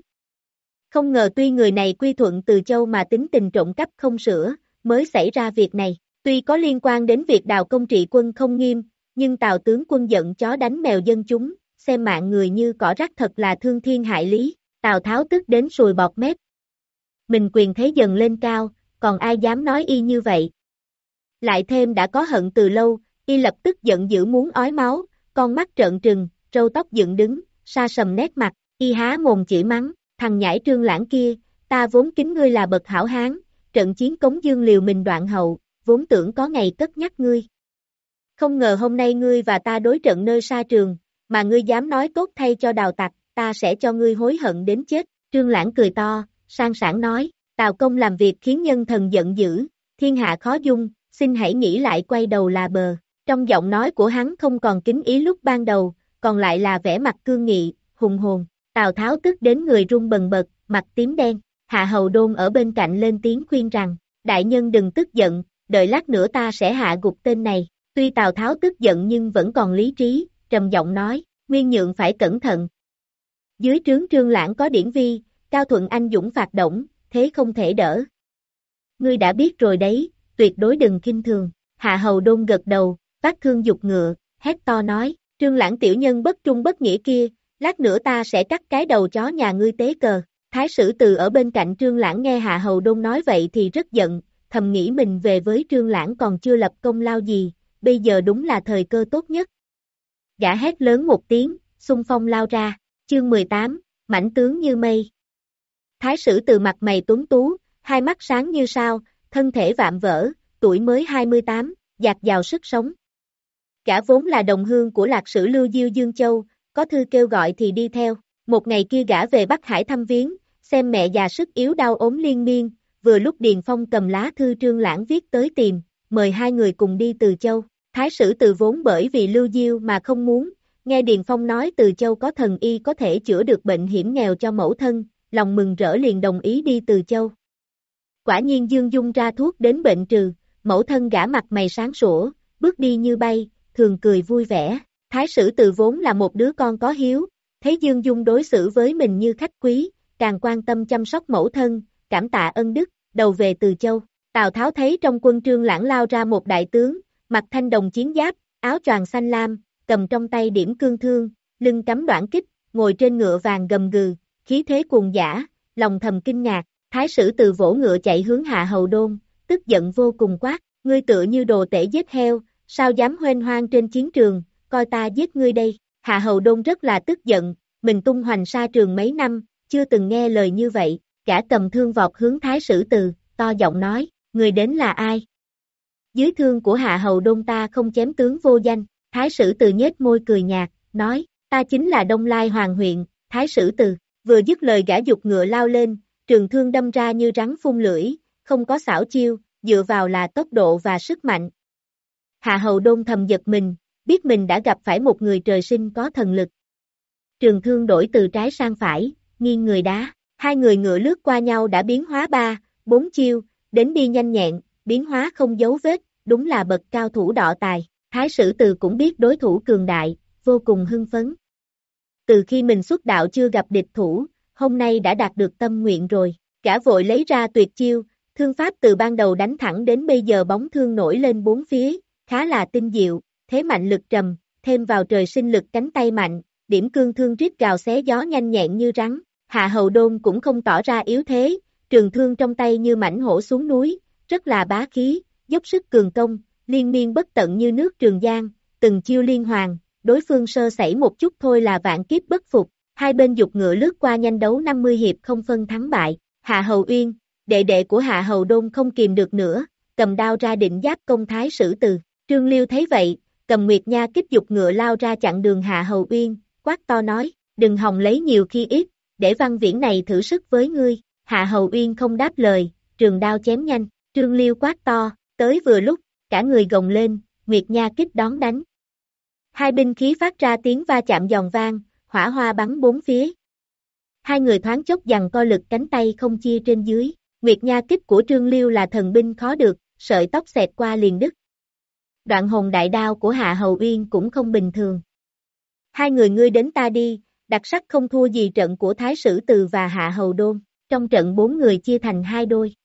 Không ngờ tuy người này quy thuận từ châu mà tính tình trộm cắp không sửa, mới xảy ra việc này. Tuy có liên quan đến việc đào công trị quân không nghiêm, nhưng Tào tướng quân giận chó đánh mèo dân chúng, xem mạng người như cỏ rác thật là thương thiên hại lý, Tào Tháo tức đến sùi bọt mép. Mình quyền thế dần lên cao, còn ai dám nói y như vậy. Lại thêm đã có hận từ lâu, y lập tức giận dữ muốn ói máu, con mắt trợn trừng, râu tóc dựng đứng, sa sầm nét mặt, y há mồm chỉ mắng, thằng nhãi trương lãng kia, ta vốn kính ngươi là bậc hảo hán, trận chiến cống dương liều mình đoạn hậu, vốn tưởng có ngày cất nhắc ngươi. Không ngờ hôm nay ngươi và ta đối trận nơi xa trường, mà ngươi dám nói tốt thay cho đào tặc, ta sẽ cho ngươi hối hận đến chết. Trương Lãng cười to, sang sảng nói, Tào công làm việc khiến nhân thần giận dữ, thiên hạ khó dung, xin hãy nghĩ lại quay đầu là bờ. Trong giọng nói của hắn không còn kính ý lúc ban đầu, còn lại là vẻ mặt cương nghị, hùng hồn. Tào Tháo tức đến người run bần bật, mặt tím đen. Hạ Hầu Đôn ở bên cạnh lên tiếng khuyên rằng, đại nhân đừng tức giận, đợi lát nữa ta sẽ hạ gục tên này. Tuy Tào Tháo tức giận nhưng vẫn còn lý trí, trầm giọng nói, nguyên nhượng phải cẩn thận. Dưới trướng trương lãng có điển vi, Cao Thuận Anh dũng phạt động, thế không thể đỡ. Ngươi đã biết rồi đấy, tuyệt đối đừng kinh thường. Hạ hầu đôn gật đầu, phát thương dục ngựa, hét to nói, trương lãng tiểu nhân bất trung bất nghĩa kia, lát nữa ta sẽ cắt cái đầu chó nhà ngươi tế cờ. Thái sử từ ở bên cạnh trương lãng nghe hạ hầu đôn nói vậy thì rất giận, thầm nghĩ mình về với trương lãng còn chưa lập công lao gì, bây giờ đúng là thời cơ tốt nhất. Gã hét lớn một tiếng, xung phong lao ra, chương 18, mảnh tướng như mây. Thái sử từ mặt mày tuấn tú, hai mắt sáng như sao, thân thể vạm vỡ, tuổi mới 28, dạt dào sức sống. Cả vốn là đồng hương của lạc sử Lưu Diêu Dương Châu, có thư kêu gọi thì đi theo. Một ngày kia gã về Bắc Hải thăm viếng, xem mẹ già sức yếu đau ốm liên miên, vừa lúc Điền Phong cầm lá thư trương lãng viết tới tìm, mời hai người cùng đi từ châu. Thái sử từ vốn bởi vì Lưu Diêu mà không muốn, nghe Điền Phong nói từ châu có thần y có thể chữa được bệnh hiểm nghèo cho mẫu thân, lòng mừng rỡ liền đồng ý đi từ châu. Quả nhiên Dương Dung ra thuốc đến bệnh trừ, mẫu thân gã mặt mày sáng sủa, bước đi như bay, thường cười vui vẻ. Thái sử từ vốn là một đứa con có hiếu, thấy Dương Dung đối xử với mình như khách quý, càng quan tâm chăm sóc mẫu thân, cảm tạ ân đức, đầu về từ châu. Tào Tháo thấy trong quân trương lãng lao ra một đại tướng, mặt thanh đồng chiến giáp, áo choàng xanh lam, cầm trong tay điểm cương thương, lưng cắm đoạn kích, ngồi trên ngựa vàng gầm gừ, khí thế cuồng giả, lòng thầm kinh ngạc, thái sử từ vỗ ngựa chạy hướng hạ hầu đôn, tức giận vô cùng quát, ngươi tựa như đồ tể giết heo, sao dám hoen hoang trên chiến trường, coi ta giết ngươi đây, hạ hầu đôn rất là tức giận, mình tung hoành xa trường mấy năm, chưa từng nghe lời như vậy, cả cầm thương vọt hướng thái sử từ, to giọng nói, người đến là ai? Dưới thương của hạ hầu đôn ta không chém tướng vô danh, thái sử từ nhếch môi cười nhạt, nói, ta chính là Đông Lai Hoàng huyện, thái sử từ, vừa dứt lời gã dục ngựa lao lên, trường thương đâm ra như rắn phun lưỡi, không có xảo chiêu, dựa vào là tốc độ và sức mạnh. Hạ hầu đôn thầm giật mình, biết mình đã gặp phải một người trời sinh có thần lực. Trường thương đổi từ trái sang phải, nghiêng người đá, hai người ngựa lướt qua nhau đã biến hóa ba, bốn chiêu, đến đi nhanh nhẹn, biến hóa không dấu vết, đúng là bậc cao thủ đọ tài. Thái sử từ cũng biết đối thủ cường đại, vô cùng hưng phấn. Từ khi mình xuất đạo chưa gặp địch thủ, hôm nay đã đạt được tâm nguyện rồi, cả vội lấy ra tuyệt chiêu, thương pháp từ ban đầu đánh thẳng đến bây giờ bóng thương nổi lên bốn phía, khá là tinh diệu, thế mạnh lực trầm, thêm vào trời sinh lực cánh tay mạnh, điểm cương thương rít gào xé gió nhanh nhẹn như rắn, hạ hầu đôn cũng không tỏ ra yếu thế, trường thương trong tay như mảnh hổ xuống núi, rất là bá khí, dốc sức cường công, liên miên bất tận như nước trường giang, từng chiêu liên hoàn, đối phương sơ sẩy một chút thôi là vạn kiếp bất phục, hai bên dục ngựa lướt qua nhanh đấu 50 hiệp không phân thắng bại, Hạ Hầu Uyên, đệ đệ của Hạ Hầu Đôn không kìm được nữa, cầm đao ra định giáp công thái sử từ, Trương Liêu thấy vậy, cầm Nguyệt Nha kích dục ngựa lao ra chặn đường Hạ Hầu Uyên, quát to nói, đừng hòng lấy nhiều khi ít, để văn viễn này thử sức với ngươi, Hạ Hầu Uyên không đáp lời, trường đao chém nhanh, Trương Liêu quát to, tới vừa lúc, cả người gồng lên, Nguyệt Nha kích đón đánh. Hai binh khí phát ra tiếng va chạm giòn vang, hỏa hoa bắn bốn phía. Hai người thoáng chốc dằn co lực cánh tay không chia trên dưới, Nguyệt Nha kích của Trương Liêu là thần binh khó được, sợi tóc xẹt qua liền đứt. Đoạn hồn đại đao của Hạ Hầu Uyên cũng không bình thường. Hai người ngươi đến ta đi, đặc sắc không thua gì trận của Thái Sử Từ và Hạ Hầu Đôn, trong trận bốn người chia thành hai đôi.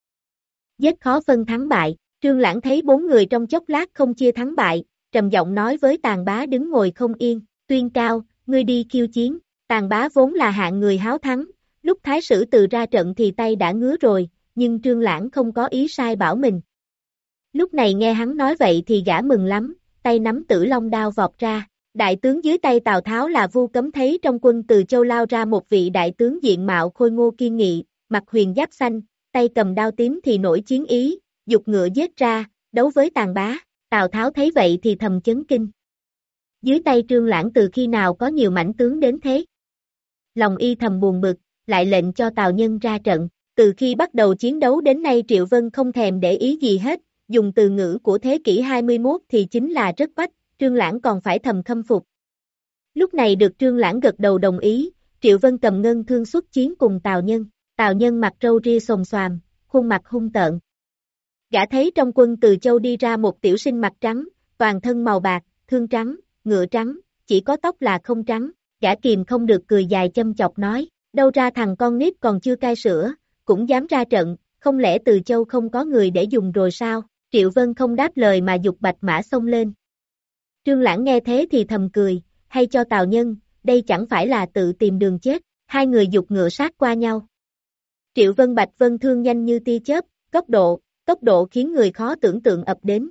Giết khó phân thắng bại, Trương Lãng thấy bốn người trong chốc lát không chia thắng bại, trầm giọng nói với tàn bá đứng ngồi không yên, tuyên cao, ngươi đi khiêu chiến, tàn bá vốn là hạng người háo thắng, lúc thái sử từ ra trận thì tay đã ngứa rồi, nhưng trương lãng không có ý sai bảo mình. Lúc này nghe hắn nói vậy thì gã mừng lắm, tay nắm tử long đao vọt ra, đại tướng dưới tay Tào Tháo là vu cấm thấy trong quân từ châu lao ra một vị đại tướng diện mạo khôi ngô kiên nghị, mặt huyền giáp xanh, tay cầm đao tím thì nổi chiến ý, dục ngựa giết ra, đấu với tàn bá. Tào Tháo thấy vậy thì thầm chấn kinh. Dưới tay trương lãng từ khi nào có nhiều mảnh tướng đến thế? Lòng y thầm buồn bực, lại lệnh cho Tào Nhân ra trận. Từ khi bắt đầu chiến đấu đến nay Triệu Vân không thèm để ý gì hết, dùng từ ngữ của thế kỷ 21 thì chính là rất bách, Trương Lãng còn phải thầm khâm phục. Lúc này được Trương Lãng gật đầu đồng ý, Triệu Vân cầm ngân thương xuất chiến cùng Tào Nhân, Tào Nhân mặt râu ria xồm xoàm, khuôn mặt hung tợn, Gã thấy trong quân từ châu đi ra một tiểu sinh mặt trắng, toàn thân màu bạc, thương trắng, ngựa trắng, chỉ có tóc là không trắng, gã kìm không được cười dài châm chọc nói, đâu ra thằng con nít còn chưa cai sữa, cũng dám ra trận, không lẽ từ châu không có người để dùng rồi sao, Triệu Vân không đáp lời mà dục bạch mã xông lên. Trương Lãng nghe thế thì thầm cười, hay cho Tào Nhân, đây chẳng phải là tự tìm đường chết, hai người dục ngựa sát qua nhau. Triệu Vân Bạch Vân thương nhanh như tia chớp, góc độ, tốc độ khiến người khó tưởng tượng ập đến.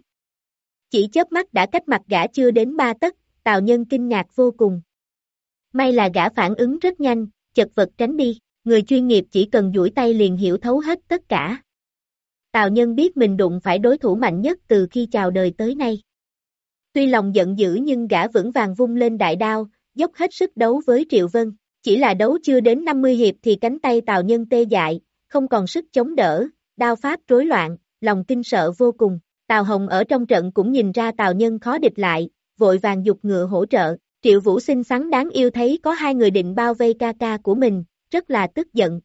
Chỉ chớp mắt đã cách mặt gã chưa đến ba tấc, Tào Nhân kinh ngạc vô cùng. May là gã phản ứng rất nhanh, chật vật tránh đi, người chuyên nghiệp chỉ cần duỗi tay liền hiểu thấu hết tất cả. Tào Nhân biết mình đụng phải đối thủ mạnh nhất từ khi chào đời tới nay. Tuy lòng giận dữ nhưng gã vững vàng vung lên đại đao, dốc hết sức đấu với Triệu Vân. Chỉ là đấu chưa đến 50 hiệp thì cánh tay Tào Nhân tê dại, không còn sức chống đỡ, đao pháp rối loạn, lòng kinh sợ vô cùng. Tào Hồng ở trong trận cũng nhìn ra Tào Nhân khó địch lại, vội vàng dục ngựa hỗ trợ. Triệu Vũ xinh xắn đáng yêu thấy có hai người định bao vây ca ca của mình, rất là tức giận.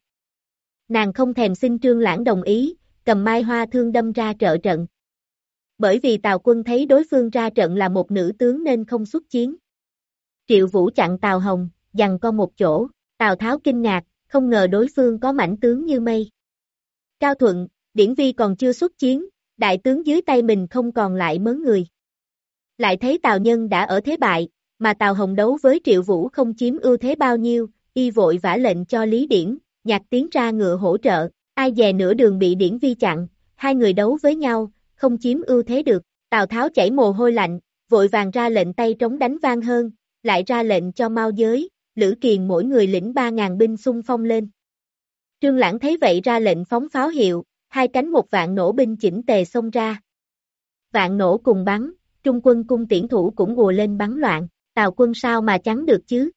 Nàng không thèm xin Trương Lãng đồng ý, cầm mai hoa thương đâm ra trợ trận. Bởi vì Tào quân thấy đối phương ra trận là một nữ tướng nên không xuất chiến. Triệu Vũ chặn Tào Hồng, dằn con một chỗ, Tào Tháo kinh ngạc, không ngờ đối phương có mảnh tướng như mây. Cao Thuận, Điển Vi còn chưa xuất chiến, đại tướng dưới tay mình không còn lại mớn người. Lại thấy Tào Nhân đã ở thế bại, mà Tào Hồng đấu với Triệu Vũ không chiếm ưu thế bao nhiêu, y vội vã lệnh cho Lý Điển, nhạc tiến ra ngựa hỗ trợ, ai dè nửa đường bị Điển Vi chặn, hai người đấu với nhau, không chiếm ưu thế được, Tào Tháo chảy mồ hôi lạnh, vội vàng ra lệnh tay trống đánh vang hơn, lại ra lệnh cho mau giới, Lữ Kiền mỗi người lĩnh 3.000 binh xung phong lên. Trương Lãng thấy vậy ra lệnh phóng pháo hiệu, hai cánh một vạn nổ binh chỉnh tề xông ra. Vạn nổ cùng bắn, trung quân cung tiễn thủ cũng ùa lên bắn loạn, tào quân sao mà chắn được chứ.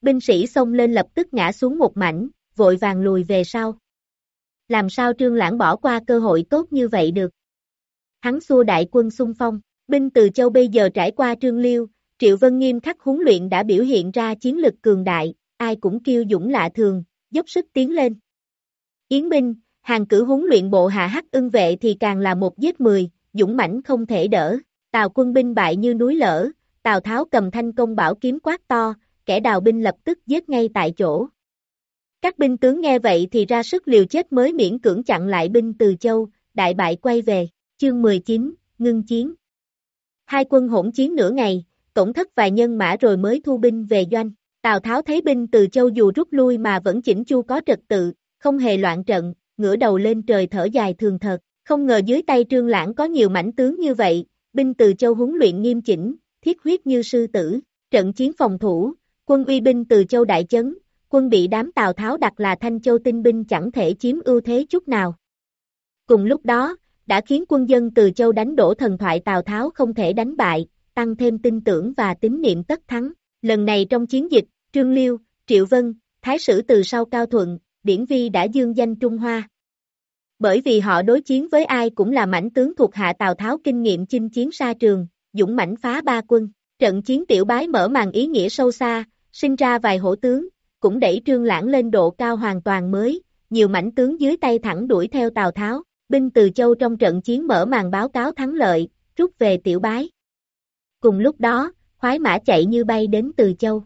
Binh sĩ xông lên lập tức ngã xuống một mảnh, vội vàng lùi về sau. Làm sao trương lãng bỏ qua cơ hội tốt như vậy được. Hắn xua đại quân xung phong, binh từ châu bây giờ trải qua trương liêu, Triệu Vân nghiêm khắc huấn luyện đã biểu hiện ra chiến lực cường đại, ai cũng kêu dũng lạ thường, dốc sức tiến lên. Yến binh, hàng cử huấn luyện bộ hạ hắc ưng vệ thì càng là một giết mười, dũng mãnh không thể đỡ. Tào quân binh bại như núi lở, Tào Tháo cầm thanh công bảo kiếm quát to, kẻ đào binh lập tức giết ngay tại chỗ. Các binh tướng nghe vậy thì ra sức liều chết mới miễn cưỡng chặn lại binh từ châu, đại bại quay về, chương 19, ngưng chiến. Hai quân hỗn chiến nửa ngày, tổn thất vài nhân mã rồi mới thu binh về doanh. Tào Tháo thấy binh từ châu dù rút lui mà vẫn chỉnh chu có trật tự, không hề loạn trận, ngửa đầu lên trời thở dài thường thật, không ngờ dưới tay trương lãng có nhiều mảnh tướng như vậy, binh từ châu huấn luyện nghiêm chỉnh, thiết huyết như sư tử, trận chiến phòng thủ, quân uy binh từ châu đại chấn, quân bị đám Tào Tháo đặt là Thanh Châu tinh binh chẳng thể chiếm ưu thế chút nào. Cùng lúc đó, đã khiến quân dân từ châu đánh đổ thần thoại Tào Tháo không thể đánh bại, tăng thêm tin tưởng và tín niệm tất thắng. Lần này trong chiến dịch, Trương Liêu, Triệu Vân, Thái sử từ sau Cao Thuận, Điển Vi đã dương danh Trung Hoa. Bởi vì họ đối chiến với ai cũng là mảnh tướng thuộc hạ Tào Tháo kinh nghiệm chinh chiến xa trường, dũng mãnh phá ba quân. Trận chiến tiểu bái mở màn ý nghĩa sâu xa, sinh ra vài hổ tướng, cũng đẩy trương lãng lên độ cao hoàn toàn mới, nhiều mảnh tướng dưới tay thẳng đuổi theo Tào Tháo, binh từ châu trong trận chiến mở màn báo cáo thắng lợi, rút về tiểu bái. Cùng lúc đó, khoái mã chạy như bay đến từ châu.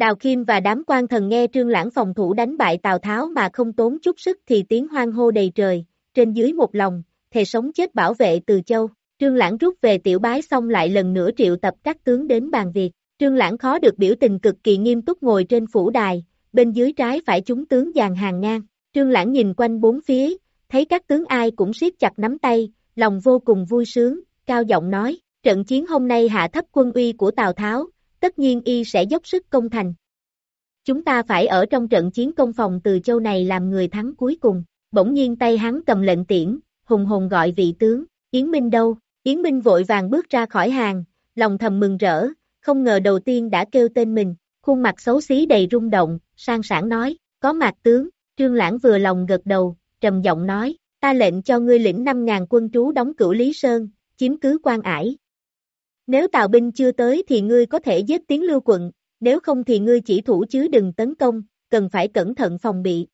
Đào Kim và đám quan thần nghe trương lãng phòng thủ đánh bại Tào Tháo mà không tốn chút sức thì tiếng hoang hô đầy trời, trên dưới một lòng, thề sống chết bảo vệ từ châu. Trương lãng rút về tiểu bái xong lại lần nữa triệu tập các tướng đến bàn việc. Trương lãng khó được biểu tình cực kỳ nghiêm túc ngồi trên phủ đài, bên dưới trái phải chúng tướng dàn hàng ngang. Trương lãng nhìn quanh bốn phía, thấy các tướng ai cũng siết chặt nắm tay, lòng vô cùng vui sướng, cao giọng nói, trận chiến hôm nay hạ thấp quân uy của Tào Tháo, tất nhiên y sẽ dốc sức công thành. Chúng ta phải ở trong trận chiến công phòng từ châu này làm người thắng cuối cùng. Bỗng nhiên tay hắn cầm lệnh tiễn, hùng hùng gọi vị tướng, Yến Minh đâu? Yến Minh vội vàng bước ra khỏi hàng, lòng thầm mừng rỡ, không ngờ đầu tiên đã kêu tên mình, khuôn mặt xấu xí đầy rung động, sang sảng nói, có mặt tướng, Trương Lãng vừa lòng gật đầu, trầm giọng nói, ta lệnh cho ngươi lĩnh 5.000 quân trú đóng cửu Lý Sơn, chiếm cứ quan ải, nếu tào binh chưa tới thì ngươi có thể giết tiếng lưu quận, nếu không thì ngươi chỉ thủ chứ đừng tấn công, cần phải cẩn thận phòng bị.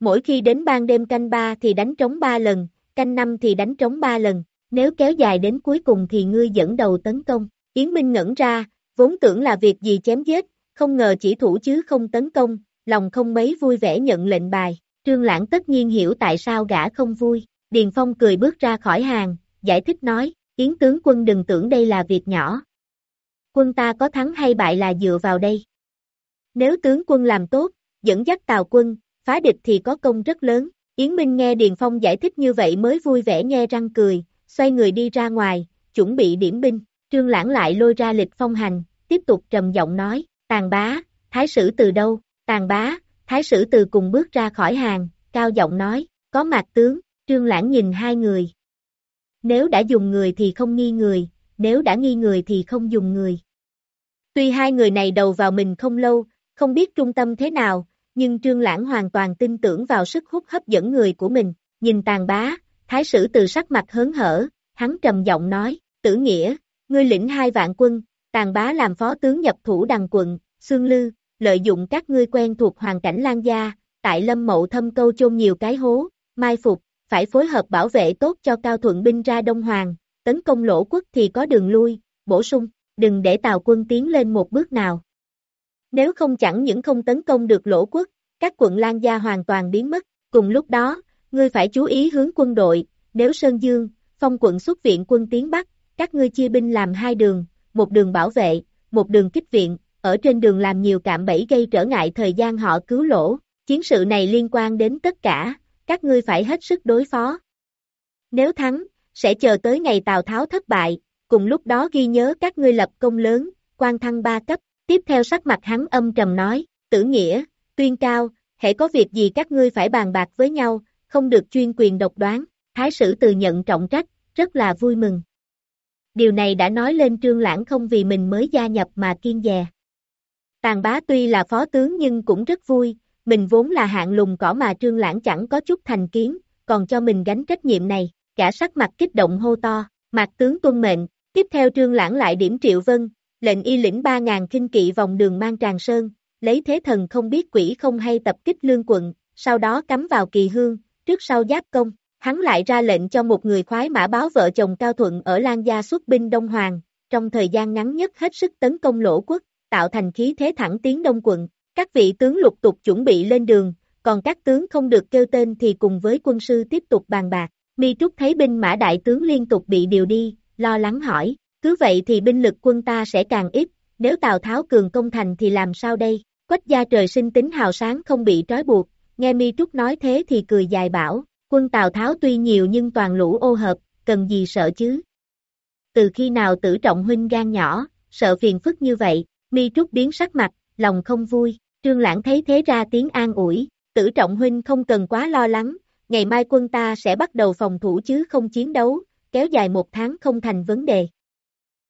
Mỗi khi đến ban đêm canh ba thì đánh trống ba lần, canh năm thì đánh trống ba lần, nếu kéo dài đến cuối cùng thì ngươi dẫn đầu tấn công. Yến Minh ngẩn ra, vốn tưởng là việc gì chém giết, không ngờ chỉ thủ chứ không tấn công, lòng không mấy vui vẻ nhận lệnh bài, Trương Lãng tất nhiên hiểu tại sao gã không vui, Điền Phong cười bước ra khỏi hàng, giải thích nói, Yến tướng quân đừng tưởng đây là việc nhỏ. Quân ta có thắng hay bại là dựa vào đây. Nếu tướng quân làm tốt, dẫn dắt tàu quân, phá địch thì có công rất lớn. Yến Minh nghe Điền Phong giải thích như vậy mới vui vẻ nghe răng cười, xoay người đi ra ngoài, chuẩn bị điểm binh. Trương Lãng lại lôi ra lịch phong hành, tiếp tục trầm giọng nói, tàn bá, thái sử từ đâu, tàn bá, thái sử từ cùng bước ra khỏi hàng, cao giọng nói, có mặt tướng, Trương Lãng nhìn hai người. Nếu đã dùng người thì không nghi người, nếu đã nghi người thì không dùng người. Tuy hai người này đầu vào mình không lâu, không biết trung tâm thế nào, nhưng Trương Lãng hoàn toàn tin tưởng vào sức hút hấp dẫn người của mình, nhìn tàn bá, thái sử từ sắc mặt hớn hở, hắn trầm giọng nói, tử nghĩa, ngươi lĩnh hai vạn quân, tàn bá làm phó tướng nhập thủ đằng quận, xương lư, lợi dụng các ngươi quen thuộc hoàn cảnh lan gia, tại lâm mậu thâm câu chôn nhiều cái hố, mai phục, phải phối hợp bảo vệ tốt cho cao thuận binh ra Đông Hoàng, tấn công lỗ quốc thì có đường lui, bổ sung, đừng để tàu quân tiến lên một bước nào. Nếu không chẳng những không tấn công được lỗ quốc, các quận Lan Gia hoàn toàn biến mất, cùng lúc đó, ngươi phải chú ý hướng quân đội, nếu Sơn Dương, phong quận xuất viện quân tiến Bắc, các ngươi chia binh làm hai đường, một đường bảo vệ, một đường kích viện, ở trên đường làm nhiều cạm bẫy gây trở ngại thời gian họ cứu lỗ, chiến sự này liên quan đến tất cả, các ngươi phải hết sức đối phó. Nếu thắng, sẽ chờ tới ngày Tào Tháo thất bại, cùng lúc đó ghi nhớ các ngươi lập công lớn, quan thăng ba cấp, tiếp theo sắc mặt hắn âm trầm nói, tử nghĩa, tuyên cao, hãy có việc gì các ngươi phải bàn bạc với nhau, không được chuyên quyền độc đoán, thái sử từ nhận trọng trách, rất là vui mừng. Điều này đã nói lên trương lãng không vì mình mới gia nhập mà kiên dè. Tàn bá tuy là phó tướng nhưng cũng rất vui, mình vốn là hạng lùng cỏ mà trương lãng chẳng có chút thành kiến, còn cho mình gánh trách nhiệm này, cả sắc mặt kích động hô to, mặt tướng tuân mệnh, tiếp theo trương lãng lại điểm triệu vân, lệnh y lĩnh 3.000 kinh kỵ vòng đường mang tràng sơn, lấy thế thần không biết quỷ không hay tập kích lương quận, sau đó cắm vào kỳ hương, trước sau giáp công, hắn lại ra lệnh cho một người khoái mã báo vợ chồng Cao Thuận ở Lan Gia xuất binh Đông Hoàng, trong thời gian ngắn nhất hết sức tấn công lỗ quốc, tạo thành khí thế thẳng tiến Đông quận, các vị tướng lục tục chuẩn bị lên đường, còn các tướng không được kêu tên thì cùng với quân sư tiếp tục bàn bạc. Mi Trúc thấy binh mã đại tướng liên tục bị điều đi, lo lắng hỏi, cứ vậy thì binh lực quân ta sẽ càng ít, nếu Tào Tháo cường công thành thì làm sao đây? Quách gia trời sinh tính hào sáng không bị trói buộc, nghe Mi Trúc nói thế thì cười dài bảo, quân Tào Tháo tuy nhiều nhưng toàn lũ ô hợp, cần gì sợ chứ? Từ khi nào tử trọng huynh gan nhỏ, sợ phiền phức như vậy, Mi Trúc biến sắc mặt, lòng không vui, Trương Lãng thấy thế ra tiếng an ủi, tử trọng huynh không cần quá lo lắng, ngày mai quân ta sẽ bắt đầu phòng thủ chứ không chiến đấu, kéo dài một tháng không thành vấn đề.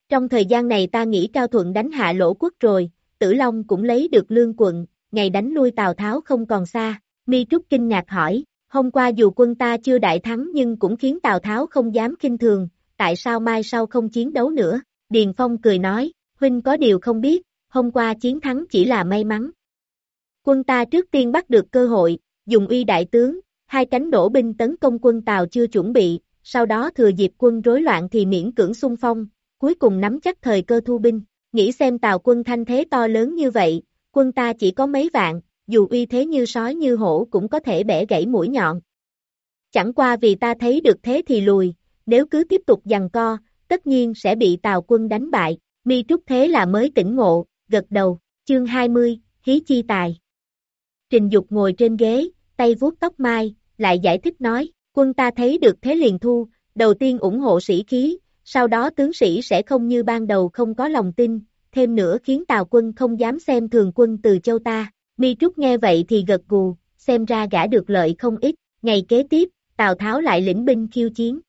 Trong thời gian này ta nghĩ Cao Thuận đánh hạ lỗ quốc rồi, Tử Long cũng lấy được lương quận, ngày đánh lui Tào Tháo không còn xa, Mi Trúc kinh ngạc hỏi, hôm qua dù quân ta chưa đại thắng nhưng cũng khiến Tào Tháo không dám kinh thường, tại sao mai sau không chiến đấu nữa, Điền Phong cười nói, huynh có điều không biết, hôm qua chiến thắng chỉ là may mắn. Quân ta trước tiên bắt được cơ hội, dùng uy đại tướng, hai cánh đổ binh tấn công quân tàu chưa chuẩn bị, sau đó thừa dịp quân rối loạn thì miễn cưỡng xung phong, cuối cùng nắm chắc thời cơ thu binh, nghĩ xem tàu quân thanh thế to lớn như vậy, quân ta chỉ có mấy vạn, dù uy thế như sói như hổ cũng có thể bẻ gãy mũi nhọn. Chẳng qua vì ta thấy được thế thì lùi, nếu cứ tiếp tục giằng co, tất nhiên sẽ bị tàu quân đánh bại, mi trúc thế là mới tỉnh ngộ, gật đầu, chương 20, hí chi tài. Trình Dục ngồi trên ghế, tay vuốt tóc mai, lại giải thích nói, quân ta thấy được thế liền thu, đầu tiên ủng hộ sĩ khí, sau đó tướng sĩ sẽ không như ban đầu không có lòng tin, thêm nữa khiến Tào quân không dám xem thường quân từ châu ta. Mi Trúc nghe vậy thì gật gù, xem ra gã được lợi không ít, ngày kế tiếp, Tào Tháo lại lĩnh binh khiêu chiến.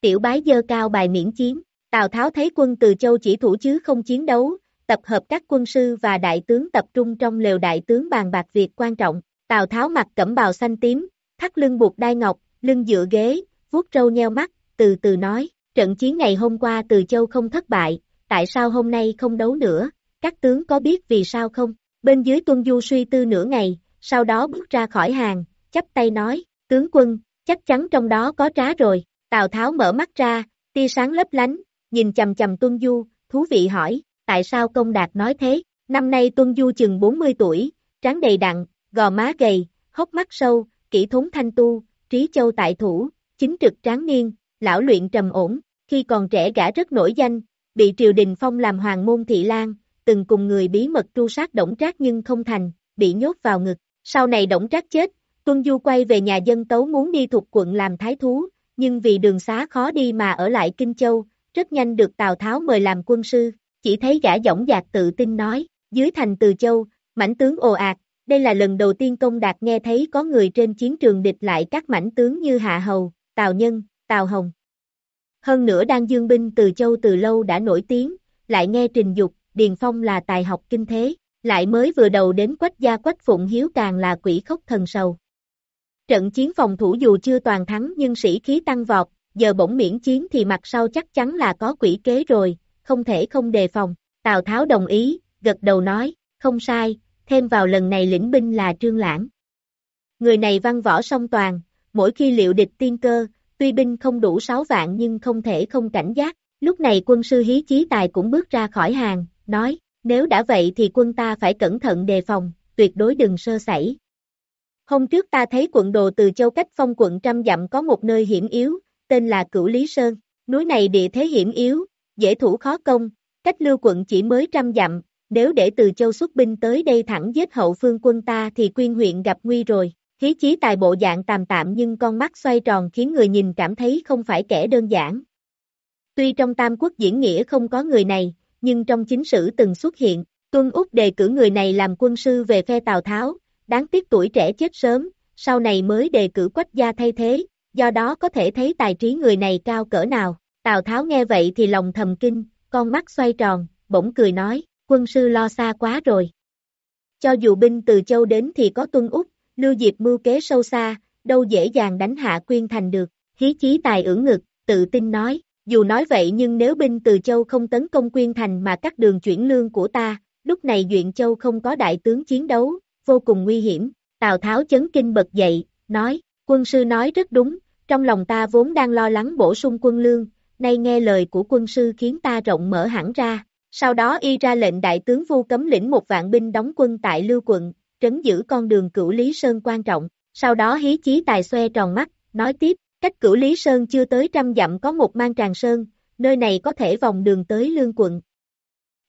Tiểu bái dơ cao bài miễn chiến, Tào Tháo thấy quân từ châu chỉ thủ chứ không chiến đấu, tập hợp các quân sư và đại tướng tập trung trong lều đại tướng bàn bạc việc quan trọng. Tào Tháo mặc cẩm bào xanh tím, thắt lưng buộc đai ngọc, lưng dựa ghế, vuốt râu nheo mắt, từ từ nói, trận chiến ngày hôm qua từ châu không thất bại, tại sao hôm nay không đấu nữa, các tướng có biết vì sao không? Bên dưới tuân du suy tư nửa ngày, sau đó bước ra khỏi hàng, chắp tay nói, tướng quân, chắc chắn trong đó có trá rồi, Tào Tháo mở mắt ra, tia sáng lấp lánh, nhìn chầm chầm tuân du, thú vị hỏi, tại sao công đạt nói thế, năm nay Tuân Du chừng 40 tuổi, trán đầy đặn, gò má gầy, hốc mắt sâu, kỹ thốn thanh tu, trí châu tại thủ, chính trực tráng niên, lão luyện trầm ổn, khi còn trẻ gã rất nổi danh, bị triều đình phong làm hoàng môn thị lang, từng cùng người bí mật tru sát Đổng Trác nhưng không thành, bị nhốt vào ngực. Sau này Đổng Trác chết, Tuân Du quay về nhà dân tấu muốn đi thuộc quận làm thái thú, nhưng vì đường xá khó đi mà ở lại Kinh Châu, rất nhanh được Tào Tháo mời làm quân sư, chỉ thấy gã giọng dạc tự tin nói, dưới thành Từ Châu, mảnh tướng ồ ạt, đây là lần đầu tiên công đạt nghe thấy có người trên chiến trường địch lại các mảnh tướng như Hạ Hầu, Tào Nhân, Tào Hồng. Hơn nữa đang dương binh từ châu từ lâu đã nổi tiếng, lại nghe trình dục, Điền Phong là tài học kinh thế, lại mới vừa đầu đến quách gia quách phụng hiếu càng là quỷ khốc thần sầu. Trận chiến phòng thủ dù chưa toàn thắng nhưng sĩ khí tăng vọt, giờ bỗng miễn chiến thì mặt sau chắc chắn là có quỷ kế rồi, không thể không đề phòng. Tào Tháo đồng ý, gật đầu nói, không sai, thêm vào lần này lĩnh binh là Trương Lãng. Người này văn võ song toàn, mỗi khi liệu địch tiên cơ, tuy binh không đủ 6 vạn nhưng không thể không cảnh giác. Lúc này quân sư Hí Chí Tài cũng bước ra khỏi hàng, nói, nếu đã vậy thì quân ta phải cẩn thận đề phòng, tuyệt đối đừng sơ sẩy. Hôm trước ta thấy quận đồ từ châu cách phong quận trăm dặm có một nơi hiểm yếu, tên là Cửu Lý Sơn. Núi này địa thế hiểm yếu, dễ thủ khó công, cách lưu quận chỉ mới trăm dặm, nếu để từ châu xuất binh tới đây thẳng giết hậu phương quân ta thì quyên huyện gặp nguy rồi. Khí chí tài bộ dạng tàm tạm nhưng con mắt xoay tròn khiến người nhìn cảm thấy không phải kẻ đơn giản. Tuy trong Tam Quốc diễn nghĩa không có người này, nhưng trong chính sử từng xuất hiện, Tuân Úc đề cử người này làm quân sư về phe Tào Tháo, đáng tiếc tuổi trẻ chết sớm, sau này mới đề cử quách gia thay thế, do đó có thể thấy tài trí người này cao cỡ nào. Tào Tháo nghe vậy thì lòng thầm kinh, con mắt xoay tròn, bỗng cười nói, quân sư lo xa quá rồi. Cho dù binh từ châu đến thì có Tuân Úc, Lưu Diệp mưu kế sâu xa, đâu dễ dàng đánh hạ Quyên Thành được, Hí chí tài ưỡng ngực, tự tin nói, dù nói vậy nhưng nếu binh từ châu không tấn công Quyên Thành mà cắt đường chuyển lương của ta, lúc này Duyện Châu không có đại tướng chiến đấu, vô cùng nguy hiểm, Tào Tháo chấn kinh bật dậy, nói, quân sư nói rất đúng, trong lòng ta vốn đang lo lắng bổ sung quân lương, nay nghe lời của quân sư khiến ta rộng mở hẳn ra, sau đó y ra lệnh đại tướng vu cấm lĩnh một vạn binh đóng quân tại Lưu quận, trấn giữ con đường cửu Lý Sơn quan trọng, sau đó hí chí tài xoe tròn mắt, nói tiếp, cách cửu Lý Sơn chưa tới trăm dặm có một mang tràng sơn, nơi này có thể vòng đường tới lương quận.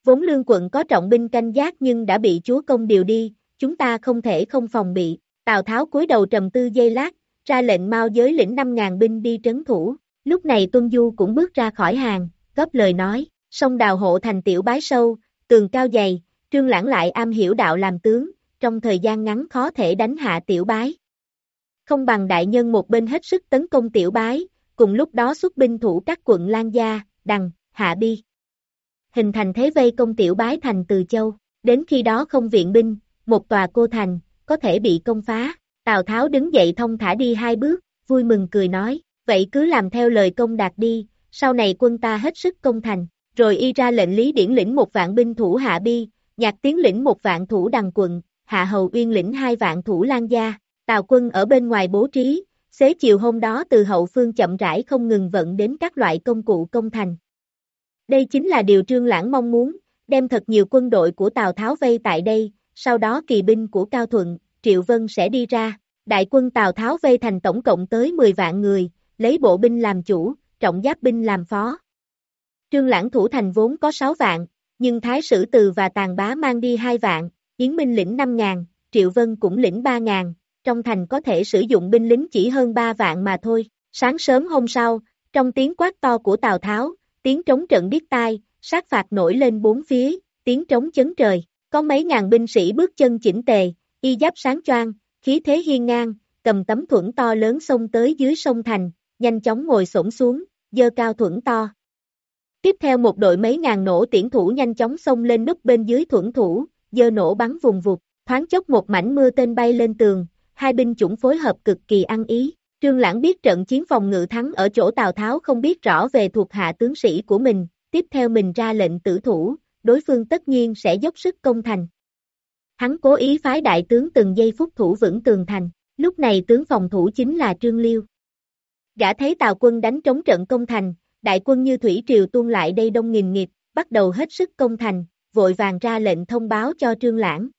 Vốn lương quận có trọng binh canh giác nhưng đã bị chúa công điều đi, chúng ta không thể không phòng bị, Tào Tháo cúi đầu trầm tư giây lát, ra lệnh mau giới lĩnh 5.000 binh đi trấn thủ, lúc này Tuân Du cũng bước ra khỏi hàng, góp lời nói, sông đào hộ thành tiểu bái sâu, tường cao dày, trương lãng lại am hiểu đạo làm tướng, trong thời gian ngắn khó thể đánh hạ tiểu bái. Không bằng đại nhân một bên hết sức tấn công tiểu bái, cùng lúc đó xuất binh thủ các quận Lan Gia, Đằng, Hạ Bi. Hình thành thế vây công tiểu bái thành từ châu, đến khi đó không viện binh, một tòa cô thành, có thể bị công phá. Tào Tháo đứng dậy thông thả đi hai bước, vui mừng cười nói, vậy cứ làm theo lời công đạt đi, sau này quân ta hết sức công thành, rồi y ra lệnh lý điển lĩnh một vạn binh thủ hạ bi, nhạc tiến lĩnh một vạn thủ đằng quận, hạ hầu uyên lĩnh hai vạn thủ lan gia, tào quân ở bên ngoài bố trí, xế chiều hôm đó từ hậu phương chậm rãi không ngừng vận đến các loại công cụ công thành. Đây chính là điều trương lãng mong muốn, đem thật nhiều quân đội của Tào Tháo vây tại đây, sau đó kỳ binh của Cao Thuận, Triệu Vân sẽ đi ra, đại quân Tào Tháo vây thành tổng cộng tới 10 vạn người, lấy bộ binh làm chủ, trọng giáp binh làm phó. Trương Lãng thủ thành vốn có 6 vạn, nhưng Thái Sử Từ và Tàn Bá mang đi 2 vạn, Yến Minh lĩnh 5 ngàn, Triệu Vân cũng lĩnh 3 ngàn, trong thành có thể sử dụng binh lính chỉ hơn 3 vạn mà thôi. Sáng sớm hôm sau, trong tiếng quát to của Tào Tháo, tiếng trống trận điếc tai, sát phạt nổi lên bốn phía, tiếng trống chấn trời, có mấy ngàn binh sĩ bước chân chỉnh tề, y giáp sáng choang, khí thế hiên ngang, cầm tấm thuẫn to lớn xông tới dưới sông thành, nhanh chóng ngồi xổm xuống, dơ cao thuẫn to. Tiếp theo một đội mấy ngàn nổ tiễn thủ nhanh chóng xông lên núp bên dưới thuẫn thủ, dơ nổ bắn vùng vụt, thoáng chốc một mảnh mưa tên bay lên tường, hai binh chủng phối hợp cực kỳ ăn ý. Trương Lãng biết trận chiến phòng ngự thắng ở chỗ Tào Tháo không biết rõ về thuộc hạ tướng sĩ của mình, tiếp theo mình ra lệnh tử thủ, đối phương tất nhiên sẽ dốc sức công thành. Hắn cố ý phái đại tướng từng giây phút thủ vững tường thành, lúc này tướng phòng thủ chính là Trương Liêu. Gã thấy Tào quân đánh trống trận công thành, đại quân như thủy triều tuôn lại đây đông nghìn nghịt, bắt đầu hết sức công thành, vội vàng ra lệnh thông báo cho Trương Lãng.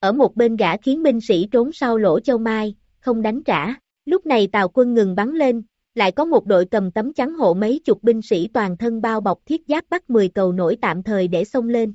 Ở một bên gã khiến binh sĩ trốn sau lỗ châu mai, không đánh trả. Lúc này tàu quân ngừng bắn lên, lại có một đội cầm tấm chắn hộ mấy chục binh sĩ toàn thân bao bọc thiết giáp bắt 10 cầu nổi tạm thời để xông lên.